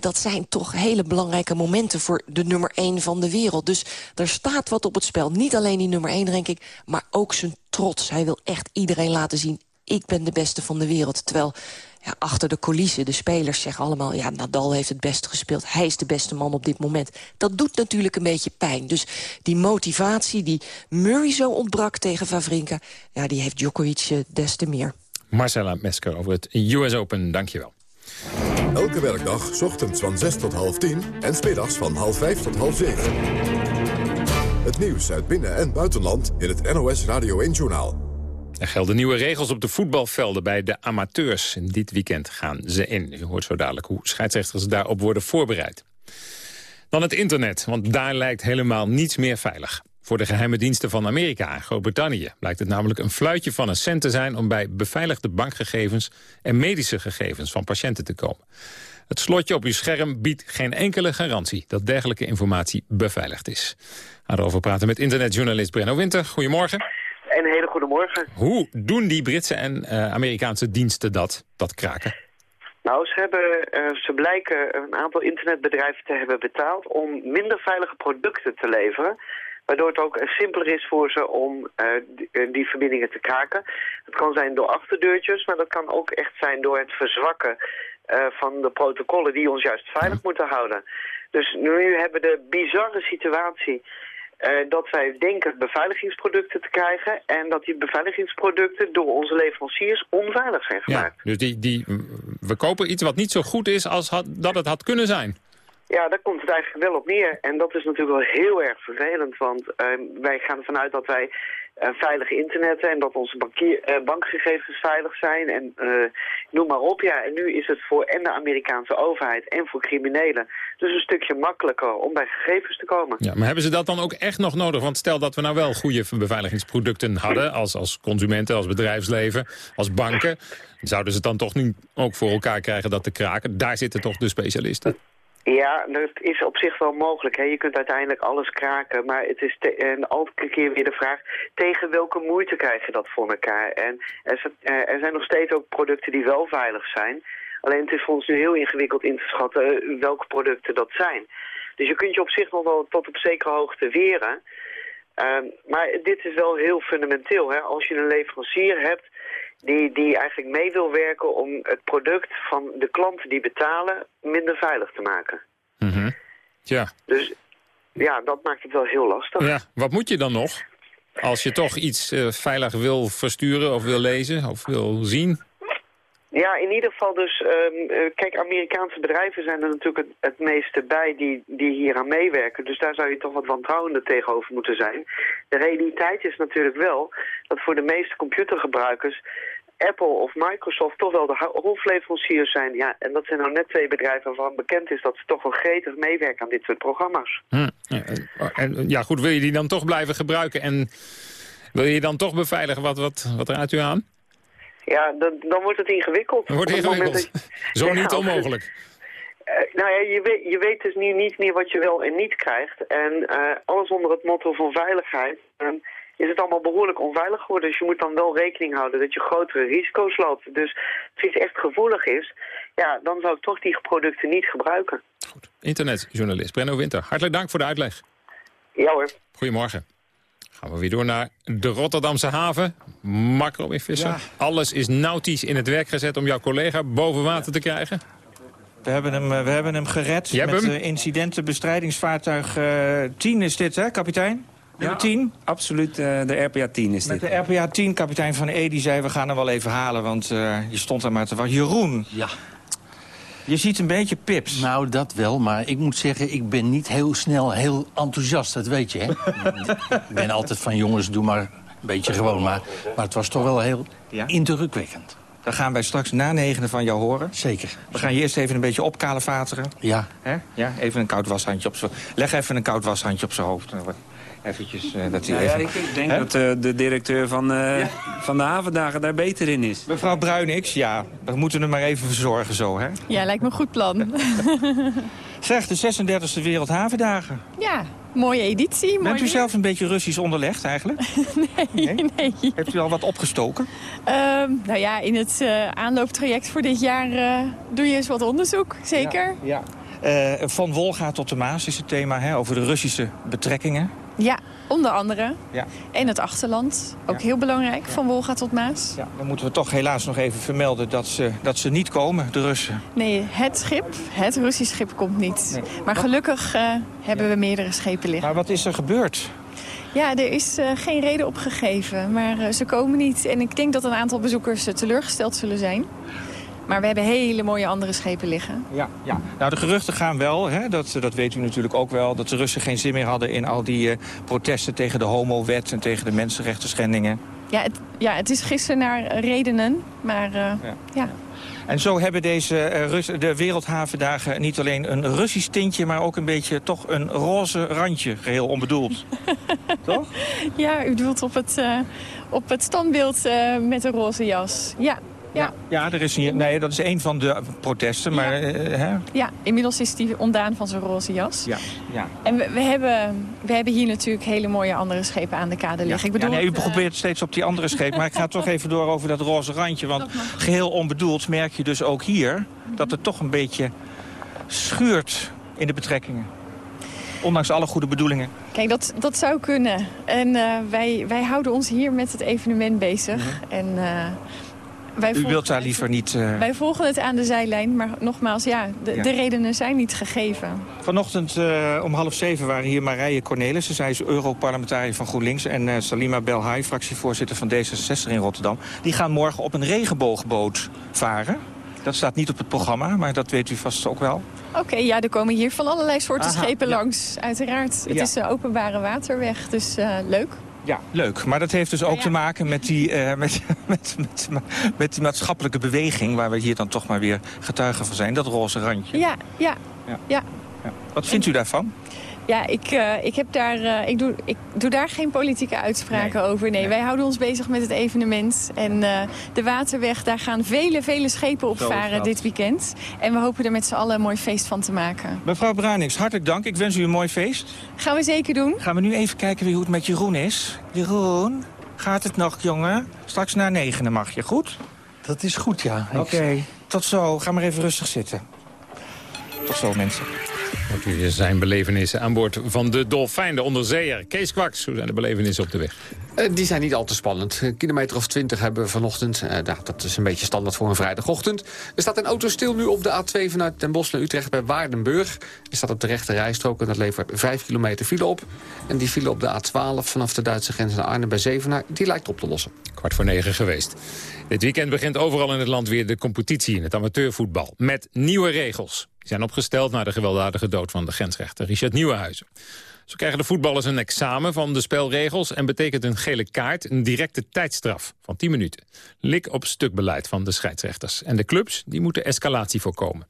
Dat zijn toch hele belangrijke momenten voor de nummer 1 van de wereld. Dus er staat wat op het spel. Niet alleen die nummer 1 ranking, maar ook zijn trots. Hij wil echt iedereen laten zien, ik ben de beste van de wereld. Terwijl ja, achter de coulissen, de spelers zeggen allemaal... ja, Nadal heeft het beste gespeeld, hij is de beste man op dit moment. Dat doet natuurlijk een beetje pijn. Dus die motivatie die Murray zo ontbrak tegen Favrinka... ja, die heeft Djokovic eh, des te meer. Marcella Mesker over het US Open, dankjewel. Elke werkdag, 's ochtends van 6 tot half 10 en smiddags van half 5 tot half 7. Het nieuws uit binnen- en buitenland in het NOS Radio 1-journaal. Er gelden nieuwe regels op de voetbalvelden bij de amateurs. Dit weekend gaan ze in. U hoort zo dadelijk hoe scheidsrechters daarop worden voorbereid. Dan het internet, want daar lijkt helemaal niets meer veilig. Voor de geheime diensten van Amerika en Groot-Brittannië... blijkt het namelijk een fluitje van een cent te zijn... om bij beveiligde bankgegevens en medische gegevens van patiënten te komen. Het slotje op uw scherm biedt geen enkele garantie... dat dergelijke informatie beveiligd is. Gaan erover praten met internetjournalist Brenno Winter. Goedemorgen. Een hele goede morgen. Hoe doen die Britse en eh, Amerikaanse diensten dat, dat kraken? Nou, ze, hebben, eh, ze blijken een aantal internetbedrijven te hebben betaald om minder veilige producten te leveren. Waardoor het ook eh, simpeler is voor ze om die, verbindingen te kraken. Het kan zijn door achterdeurtjes, maar dat kan ook echt zijn door het verzwakken van de protocollen die ons juist veilig moeten houden. Dus nu hebben we de bizarre situatie dat wij denken beveiligingsproducten te krijgen... en dat die beveiligingsproducten door onze leveranciers onveilig zijn gemaakt. Ja, dus die, die, we kopen iets wat niet zo goed is als had, dat het had kunnen zijn. Ja, daar komt het eigenlijk wel op neer. En dat is natuurlijk wel heel erg vervelend, want eh, wij gaan ervan uit dat wij eh, veilig internetten en dat onze bankier, eh, bankgegevens veilig zijn en eh, noem maar op. Ja, en nu is het voor en de Amerikaanse overheid en voor criminelen dus een stukje makkelijker om bij gegevens te komen. Ja, maar hebben ze dat dan ook echt nog nodig? Want stel dat we nou wel goede beveiligingsproducten hadden... als, als consumenten, als bedrijfsleven, als banken... zouden ze het dan toch nu ook voor elkaar krijgen dat te kraken? Daar zitten toch de specialisten? Ja, dat is op zich wel mogelijk. Hè. Je kunt uiteindelijk alles kraken, maar het is en elke keer weer de vraag... tegen welke moeite krijg je dat voor elkaar? En er, eh, er zijn nog steeds ook producten die wel veilig zijn. Alleen het is voor ons nu heel ingewikkeld in te schatten eh, welke producten dat zijn. Dus je kunt je op zich nog wel tot op zekere hoogte weren... Ehm, maar dit is wel heel fundamenteel. Hè? Als je een leverancier hebt die, die eigenlijk mee wil werken om het product van de klanten die betalen minder veilig te maken. Mhm. Ja. Dus ja, dat maakt het wel heel lastig. ja, wat moet je dan nog? Als je toch iets eh, veilig wil versturen of wil lezen of wil zien? Ja, in ieder geval dus, ehm, eh, kijk, Amerikaanse bedrijven zijn er natuurlijk het, meeste bij die, die hier aan meewerken. Dus daar zou je toch wat wantrouwender tegenover moeten zijn. De realiteit is natuurlijk wel dat voor de meeste computergebruikers Apple of Microsoft toch wel de ho- hoofdleveranciers zijn. Ja, en dat zijn nou net twee bedrijven waarvan bekend is dat ze toch wel gretig meewerken aan dit soort programma's. Hm. Ja, en- en, ja, goed, wil je die dan toch blijven gebruiken en wil je dan toch beveiligen? Wat, wat, wat raadt u aan? Ja, dan, dan wordt het ingewikkeld. Het wordt het ingewikkeld. Zo niet of- onmogelijk. Eh, nou ja, je weet, je weet dus nu niet meer wat je wel en niet krijgt. En eh, alles onder het motto van veiligheid ehm, is het allemaal behoorlijk onveilig geworden. Dus je moet dan wel rekening houden dat je grotere risico's loopt. Dus als iets echt gevoelig is, ja, dan zou ik toch die producten niet gebruiken. Internetjournalist Brenno Winter, hartelijk dank voor de uitleg. Ja hoor. Goedemorgen. Gaan we weer door naar de Rotterdamse haven. Visser. Ja. Alles is nautisch in het werk gezet om jouw collega boven water te krijgen. We hebben hem, eh, we hebben hem gered Je met hem? eh, incidentenbestrijdingsvaartuig eh 10 is dit, hè, kapitein? Nummer 10? Absoluut, eh, de RPA 10 is Met dit. de RPA 10, kapitein Van E, die zei... we gaan hem wel even halen, want eh, je stond er maar te wachten. Jeroen, Ja. Je ziet een beetje pips. Nou, dat wel, maar ik moet zeggen, ik ben niet heel snel heel enthousiast, dat weet je, hè? ik ben altijd van jongens, doe maar een beetje gewoon, maar, maar het was toch wel heel indrukwekkend. Dan gaan wij straks na negenen van jou horen. Zeker. We gaan je eerst even een beetje opkalevateren. Ja. Hè? Ja, even een koud washandje op zijn... Leg even een koud washandje op zijn hoofd. Eventjes, eh, dat hij Nou ja, even... ik ik denk dat eh, de directeur van, eh, van de havendagen daar beter in is. Mevrouw Bruinix, ja, we moeten hem maar even verzorgen zo, hè? Ja, lijkt me een goed plan. Zeg, de 36e Wereldhavendagen. ja, mooie editie. mooi Bent u weer. zelf een beetje Russisch onderlegd eigenlijk? nee, nee. Heeft u al wat opgestoken? Ehm, nou ja, in het eh, aanlooptraject voor dit jaar eh, doe je eens wat onderzoek, zeker? Ja. Eh, van Wolga tot de Maas is het thema, hè, over de Russische betrekkingen. Ja, onder andere. Ja. En het achterland, ook heel belangrijk, van Wolga tot Maas. Ja, dan moeten we toch helaas nog even vermelden dat ze, dat ze niet komen, de Russen. Nee, het schip, het Russisch schip komt niet. Maar gelukkig eh, hebben we meerdere schepen liggen. Maar wat is er gebeurd? Ja, er is eh, geen reden opgegeven, maar eh, ze komen niet. En ik denk dat een aantal bezoekers teleurgesteld zullen zijn. Maar we hebben hele mooie andere schepen liggen. Ja, ja. Nou, de geruchten gaan wel, hè, dat, dat weet u natuurlijk ook wel... dat de Russen geen zin meer hadden in al die eh, protesten tegen de homowet... en tegen de mensenrechten schendingen. Ja het, ja, het is gisteren naar redenen, maar eh, ja. En zo hebben deze Rus de Wereldhavendagen niet alleen een Russisch tintje... maar ook een beetje toch een roze randje, geheel onbedoeld. Toch? Ja, u bedoelt op het, op het standbeeld met een roze jas. Ja, ja, Ja, er is hier, nee, dat is een van de protesten, maar... eh, hè? ja, inmiddels is die ontdaan van zijn roze jas. Ja, ja. En we, we, hebben, we hebben hier natuurlijk hele mooie andere schepen aan de kade liggen. Ik bedoel, ja, nee, u eh, probeert steeds op die andere scheep. Maar ik ga toch even door over dat roze randje. Want geheel onbedoeld merk je dus ook hier... dat het toch een beetje schuurt in de betrekkingen. Ondanks alle goede bedoelingen. Kijk, dat, dat zou kunnen. En eh, wij, wij houden ons hier met het evenement bezig. En eh, wij U wilt daar liever niet... eh, Wij volgen het aan de zijlijn, maar nogmaals, ja, de, Ja. de redenen zijn niet gegeven. Vanochtend eh, om half zeven waren hier Marije Cornelissen. Zij is Europarlementariër van GroenLinks. En eh, Salima Belhai, fractievoorzitter van D66 in Rotterdam. Die gaan morgen op een regenboogboot varen. Dat staat niet op het programma, maar dat weet u vast ook wel. Oké, ja, er komen hier van allerlei soorten Aha, schepen ja. langs, uiteraard. Het Ja. is een openbare waterweg, dus eh, leuk. Ja, leuk. Maar dat heeft dus ook te maken met die, eh, met, met, met, met die maatschappelijke beweging... waar we hier dan toch maar weer getuigen van zijn. Dat roze randje. Ja, ja, Ja. ja. Wat vindt u daarvan? Ja, ik, eh, ik, heb daar, eh, ik, doe, ik doe daar geen politieke uitspraken over. Nee, wij houden ons bezig met het evenement. En eh, de Waterweg, daar gaan vele, vele schepen op varen dit weekend. En we hopen er met z'n allen een mooi feest van te maken. Mevrouw Bruinings, hartelijk dank. Ik wens u een mooi feest. Gaan we zeker doen. Gaan we nu even kijken wie hoe het met Jeroen is. Jeroen, gaat het nog, jongen? Straks na negenen mag je, goed? Dat is goed, ja. Oké, tot zo. Ga maar even rustig zitten. Tot zo, mensen. U weer zijn belevenissen aan boord van de Dolfijn, de onderzeeër. Kees Kwaks, hoe zijn de belevenissen op de weg? Eh, die zijn niet al te spannend. Een kilometer of twintig hebben we vanochtend. Eh, dat is een beetje standaard voor een vrijdagochtend. Er staat een auto stil nu op de A2 vanuit Den Bosch naar Utrecht bij Waardenburg. Er staat op de rechte rijstrook en dat levert 5 kilometer file op. En die file op de A12 vanaf de Duitse grens naar Arnhem bij Zevenaar... die lijkt op te lossen. Kwart voor negen geweest. Dit weekend begint overal in het land weer de competitie in het amateurvoetbal. Met nieuwe regels. Die zijn opgesteld na de gewelddadige dood van de grensrechter Richard Nieuwenhuizen. Zo krijgen de voetballers een examen van de spelregels... en betekent een gele kaart een directe tijdstraf van 10 minuten. Lik op stukbeleid van de scheidsrechters. En de clubs die moeten escalatie voorkomen.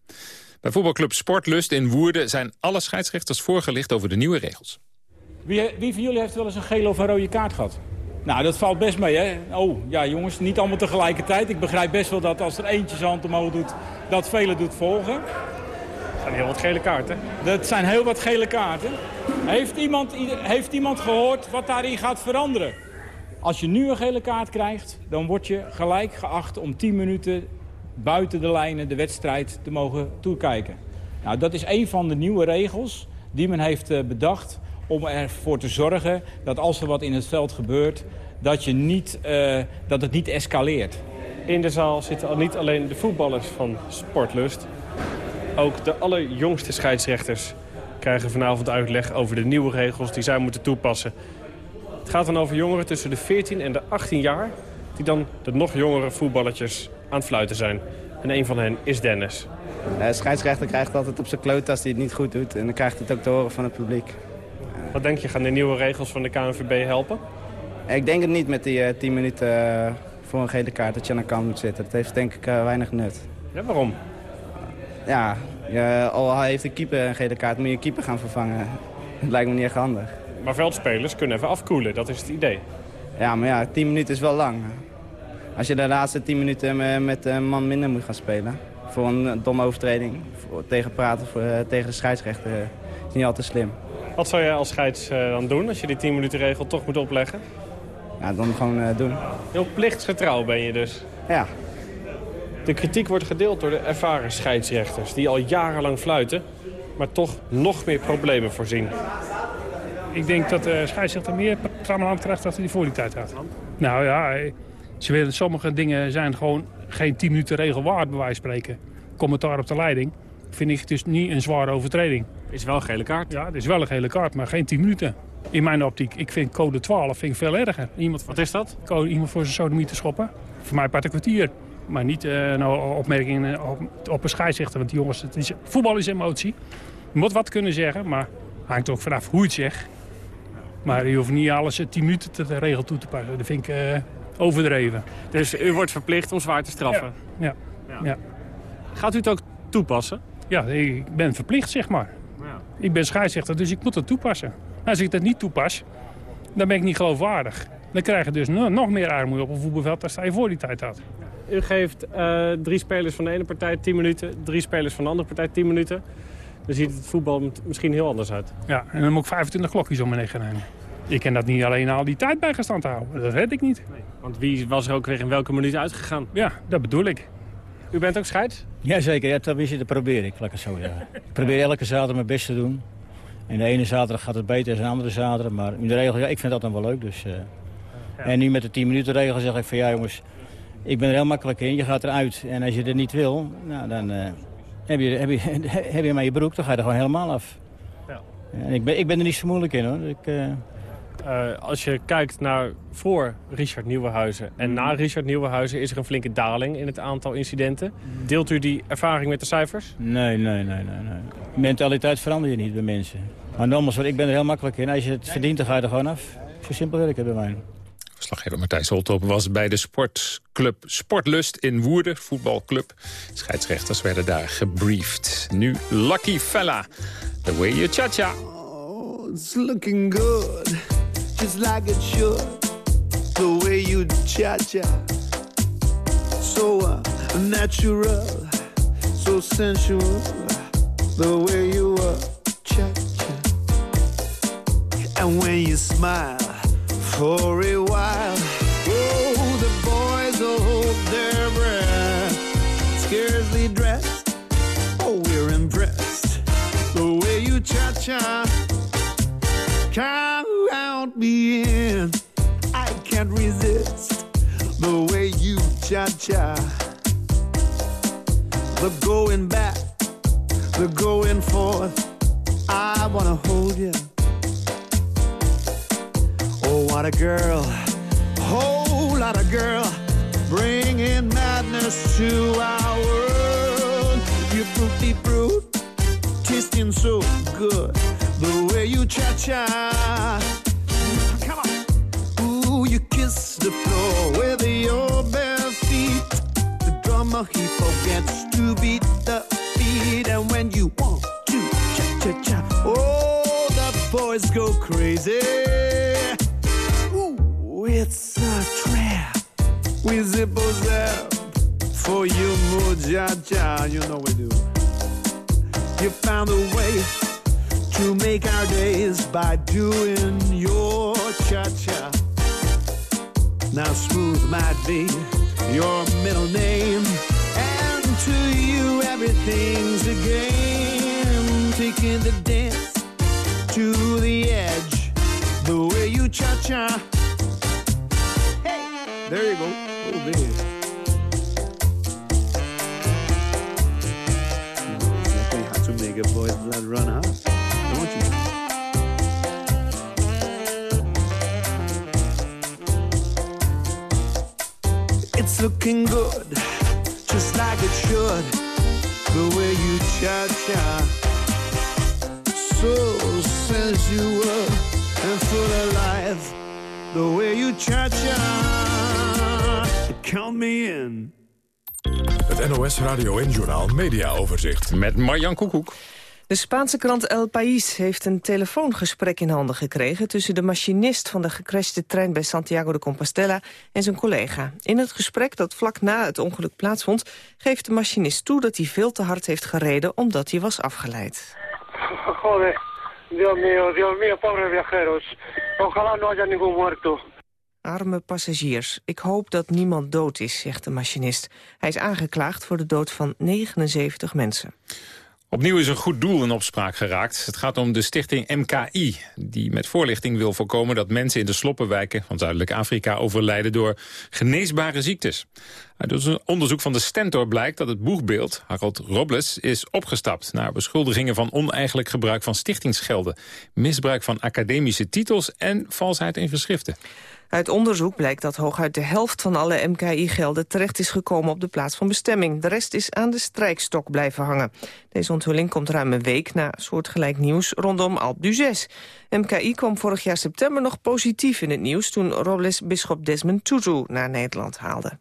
Bij voetbalclub Sportlust in Woerden zijn alle scheidsrechters voorgelicht over de nieuwe regels. Wie, wie van jullie heeft wel eens een gele of een rode kaart gehad? Nou, dat valt best mee, hè? Oh, ja, jongens, niet allemaal tegelijkertijd. Ik begrijp best wel dat als er eentje zijn hand omhoog doet, dat velen doet volgen. Heel wat gele kaarten. Dat zijn heel wat gele kaarten. Heeft iemand, heeft iemand gehoord wat daarin gaat veranderen? Als je nu een gele kaart krijgt, dan word je gelijk geacht om 10 minuten buiten de lijnen de wedstrijd te mogen toekijken. Nou, dat is een van de nieuwe regels die men heeft eh, bedacht om ervoor te zorgen dat als er wat in het veld gebeurt, dat, je niet, uh, dat het niet escaleert. In de zaal zitten niet alleen de voetballers van Sportlust. Ook de allerjongste scheidsrechters krijgen vanavond uitleg over de nieuwe regels die zij moeten toepassen. Het gaat dan over jongeren tussen de 14 en de 18 jaar... die dan de nog jongere voetballetjes aan het fluiten zijn. En een van hen is Dennis. De scheidsrechter krijgt altijd op zijn kloot als hij het niet goed doet. En dan krijgt hij het ook te horen van het publiek. Wat denk je, gaan de nieuwe regels van de KNVB helpen? Ik denk het niet met die uh, eh, 10 minuten uh, voor een gele kaart dat je aan de kant moet zitten. Dat heeft denk ik uh, weinig nut. Ja, waarom? Ja, je, al heeft de keeper een gele kaart, moet je een keeper gaan vervangen. Dat lijkt me niet echt handig. Maar veldspelers kunnen even afkoelen, dat is het idee. Ja, maar ja, 10 minuten is wel lang. Als je de laatste 10 minuten met een man minder moet gaan spelen... voor een domme overtreding, voor, tegen praten voor, tegen de scheidsrechter... is niet altijd slim. Wat zou jij als scheids dan doen als je die 10 minuten regel toch moet opleggen? Ja, dan gewoon doen. Heel plichtsgetrouw ben je dus? Ja. De kritiek wordt gedeeld door de ervaren scheidsrechters... die al jarenlang fluiten, maar toch nog meer problemen voorzien. Ik denk dat de scheidsrechter meer aan krijgt dan hij voor die tijd had. Nou ja, ze willen, sommige dingen zijn gewoon geen 10 minuten regel waard, bij wijze van spreken. Commentaar op de leiding vind ik dus niet een zware overtreding. Is wel een gele kaart? Ja, het is wel een gele kaart, maar geen 10 minuten. In mijn optiek. Ik vind code 12 vind ik veel erger. Iemand, Wat is dat? Code, iemand voor zijn sodomie te schoppen. Voor mij part een kwartier. Maar niet nou, opmerkingen op, op, een scheidsrechter. Want die jongens, het is, voetbal is emotie. Je moet wat kunnen zeggen, maar hangt ook vanaf hoe je het zegt. Maar je hoeft niet alles 10 minuten te de regel toe te passen. Dat vind ik uh, overdreven. Dus u wordt verplicht om zwaar te straffen? Ja. ja. ja. Gaat u het ook toepassen? Ja, ik ben verplicht, zeg maar. Ja. Ik ben scheidsrechter, dus ik moet het toepassen. Als ik dat niet toepas, dan ben ik niet geloofwaardig. Dan krijg je dus nog meer armoede op een voetbalveld dan je voor die tijd had. U geeft uh, drie spelers van de ene partij 10 minuten, drie spelers van de andere partij 10 minuten. Dan ziet het voetbal misschien heel anders uit. Ja, en dan moet ik 25 klokjes om me heen gaan nemen. Ik kan dat niet alleen al die tijd bijgestand houden. Dat red ik niet. Nee, want wie was er ook weer in welke minuut uitgegaan? Ja, dat bedoel ik. U bent ook scheids? Jazeker, ja, dat je, dat probeer ik, laat ik het zo zeggen. Ik probeer elke zaterdag mijn best te doen. En de ene zaterdag gaat het beter dan de andere zaterdag. Maar in de regel, ja, ik vind dat dan wel leuk. Dus, uh... ja. En nu met de 10 minuten regel zeg ik van ja jongens, ik ben er heel makkelijk in. Je gaat eruit. En als je er niet wil, nou, dan uh, heb, je, heb, je, heb je maar je broek, dan ga je er gewoon helemaal af. Ja. En ik ben, ik ben er niet zo moeilijk in hoor. Ik, uh... Uh, als je kijkt naar voor Richard Nieuwenhuizen en na Richard Nieuwenhuizen... is er een flinke daling in het aantal incidenten. Deelt u die ervaring met de cijfers? Nee, nee, nee. nee, nee. Mentaliteit verander je niet bij mensen. Maar nogmaals, ik ben er heel makkelijk in. Als je het verdient, dan ga je er gewoon af. Zo simpel werkt het bij mij. Verslaggever Martijn Soltop was bij de sportclub Sportlust in Woerden, voetbalclub. Scheidsrechters werden daar gebriefd. Nu Lucky Fella, The Way You Cha-Cha. Oh, it's looking good. just like it should. The way you cha-cha, so uh, natural, so sensual. The way you uh, cha-cha, and when you smile for a while, oh, the boys hold their breath, scarcely dressed. Oh, we're impressed. The way you cha-cha. Count me in. I can't resist the way you cha cha. The going back, the going forth. I wanna hold you. What a girl, whole lot of girl, bringing madness to our world. You fruity fruit, tasting so good the way you cha cha. Come on. Ooh, you kiss the floor with your bare feet. The drummer he forgets to beat the beat, and when you want to cha cha cha, oh, the boys go crazy. It's a trap. We zip zap for you, cha cha. You know we do. You found a way to make our days by doing your cha-cha. Now smooth might be your middle name, and to you everything's a game. Taking the dance to the edge, the way you cha-cha. Hey, there you go. Oh, how to make a boy's blood run hot, don't you? It's looking good, just like it should. The way you cha-cha, so sensual and full of life. The way you cha-cha, count me in. Het NOS Radio en Journal Media Overzicht. Met Marjan Koekoek. De Spaanse krant El País heeft een telefoongesprek in handen gekregen... tussen de machinist van de gecrashte trein bij Santiago de Compostela en zijn collega. In het gesprek dat vlak na het ongeluk plaatsvond... geeft de machinist toe dat hij veel te hard heeft gereden omdat hij was afgeleid. Joder, Dios mío, Dios mío, pobres viajeros. Ojalá no haya ningún muerto. Arme passagiers. Ik hoop dat niemand dood is, zegt de machinist. Hij is aangeklaagd voor de dood van 79 mensen. Opnieuw is een goed doel in opspraak geraakt. Het gaat om de stichting MKI, die met voorlichting wil voorkomen dat mensen in de sloppenwijken van Zuidelijk Afrika overlijden door geneesbare ziektes. Uit een onderzoek van de Stentor blijkt dat het boegbeeld, Harold Robles, is opgestapt na beschuldigingen van oneigenlijk gebruik van stichtingsgelden, misbruik van academische titels en valsheid in geschriften. Uit onderzoek blijkt dat hooguit de helft van alle MKI-gelden terecht is gekomen op de plaats van bestemming. De rest is aan de strijkstok blijven hangen. Deze onthulling komt ruim een week na soortgelijk nieuws rondom Alp d'Huez. MKI kwam vorig jaar september nog positief in het nieuws toen Robles bisschop Desmond Tutu naar Nederland haalde.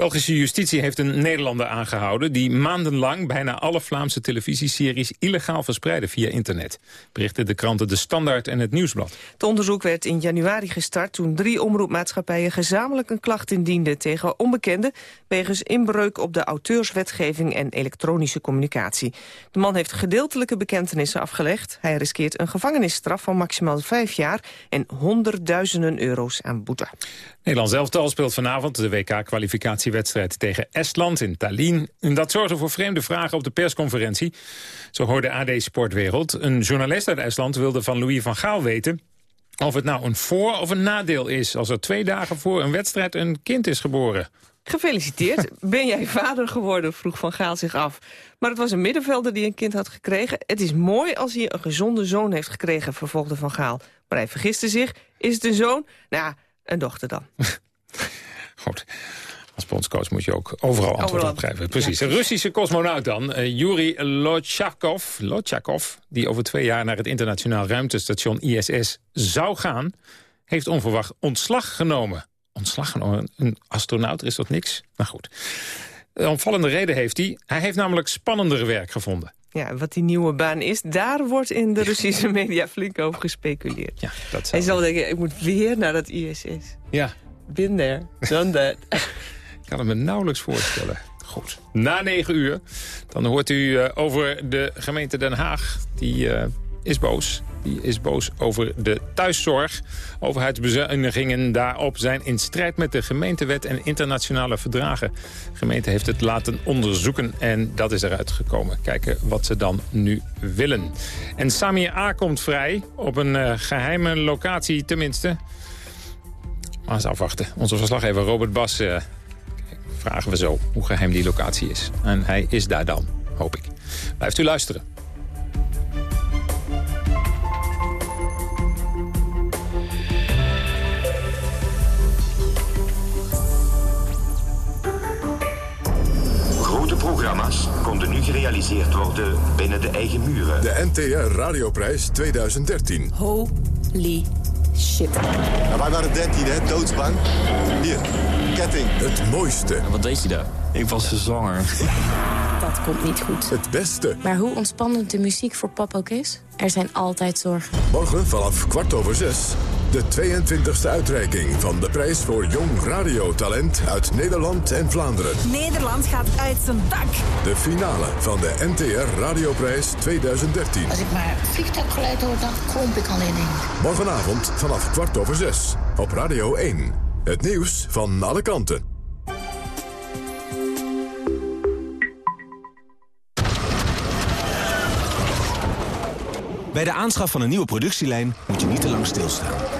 Belgische justitie heeft een Nederlander aangehouden... die maandenlang bijna alle Vlaamse televisieseries illegaal verspreidde via internet. Berichten de kranten De Standaard en het Nieuwsblad. Het onderzoek werd in januari gestart toen drie omroepmaatschappijen gezamenlijk een klacht indienden tegen onbekenden wegens inbreuk op de auteurswetgeving en elektronische communicatie. De man heeft gedeeltelijke bekentenissen afgelegd. Hij riskeert een gevangenisstraf van maximaal vijf jaar en honderdduizenden euro's aan boete. Nederland elftal speelt vanavond de WK-kwalificatiewedstrijd tegen Estland in Tallinn. En dat zorgde voor vreemde vragen op de persconferentie. Zo hoorde AD Sportwereld. Een journalist uit Estland wilde van Louis van Gaal weten... of het nou een voor- of een nadeel is... als er twee dagen voor een wedstrijd een kind is geboren. Gefeliciteerd. Ben jij vader geworden, vroeg Van Gaal zich af. Maar het was een middenvelder die een kind had gekregen. Het is mooi als hij een gezonde zoon heeft gekregen, vervolgde Van Gaal. Maar hij vergiste zich. Is het een zoon? Nou ja, een dochter dan. Goed. Als bondscoach moet je ook overal antwoord op geven. Precies. Een Russische cosmonaut dan, eh, Yuri Lotchakov, Lotchakov... die over twee jaar naar het internationaal ruimtestation ISS zou gaan... heeft onverwacht ontslag genomen. Ontslag genomen? Een astronaut, is dat niks? Nou goed. Een opvallende reden heeft hij. Hij heeft namelijk spannender werk gevonden. Ja, wat die nieuwe baan is, daar wordt in de Russische media flink over gespeculeerd. Ja, dat Hij zal denken, ik moet weer naar dat ISS. Ja. Been there, done that. Kan het me nauwelijks voorstellen. Goed. Na negen uur, dan hoort u eh, over de gemeente Den Haag. Die eh, is boos. Die is boos over de thuiszorg. Overheidsbezuinigingen daarop zijn in strijd met de gemeentewet en internationale verdragen. De gemeente heeft het laten onderzoeken en dat is eruit gekomen. Kijken wat ze dan nu willen. En Samir A. komt vrij op een eh, geheime locatie tenminste. Maar eens afwachten. Onze verslaggever Robert Bas eh, vragen we zo hoe geheim die locatie is. En hij is daar dan, hoop ik. Blijft u luisteren. Grote programma's konden nu gerealiseerd worden binnen de eigen muren. De NTR Radioprijs 2013. Holy shit. Nou, wij waren 13, hè? Doodsbang. Hier, ketting. Het mooiste. wat deed je daar? Ik was zwanger. Dat komt niet goed. Het beste. Maar hoe ontspannend de muziek voor pop ook is, er zijn altijd zorgen. Morgen vanaf kwart over zes. De 22e uitreiking van de prijs voor jong radiotalent uit Nederland en Vlaanderen. Nederland gaat uit zijn dak. De finale van de NTR Radioprijs 2013. Als ik maar vliegtuiggeluid hoor, dan kromp ik al in één. Morgenavond vanaf kwart over zes op Radio 1. Het nieuws van alle kanten. Bij de aanschaf van een nieuwe productielijn moet je niet te lang stilstaan.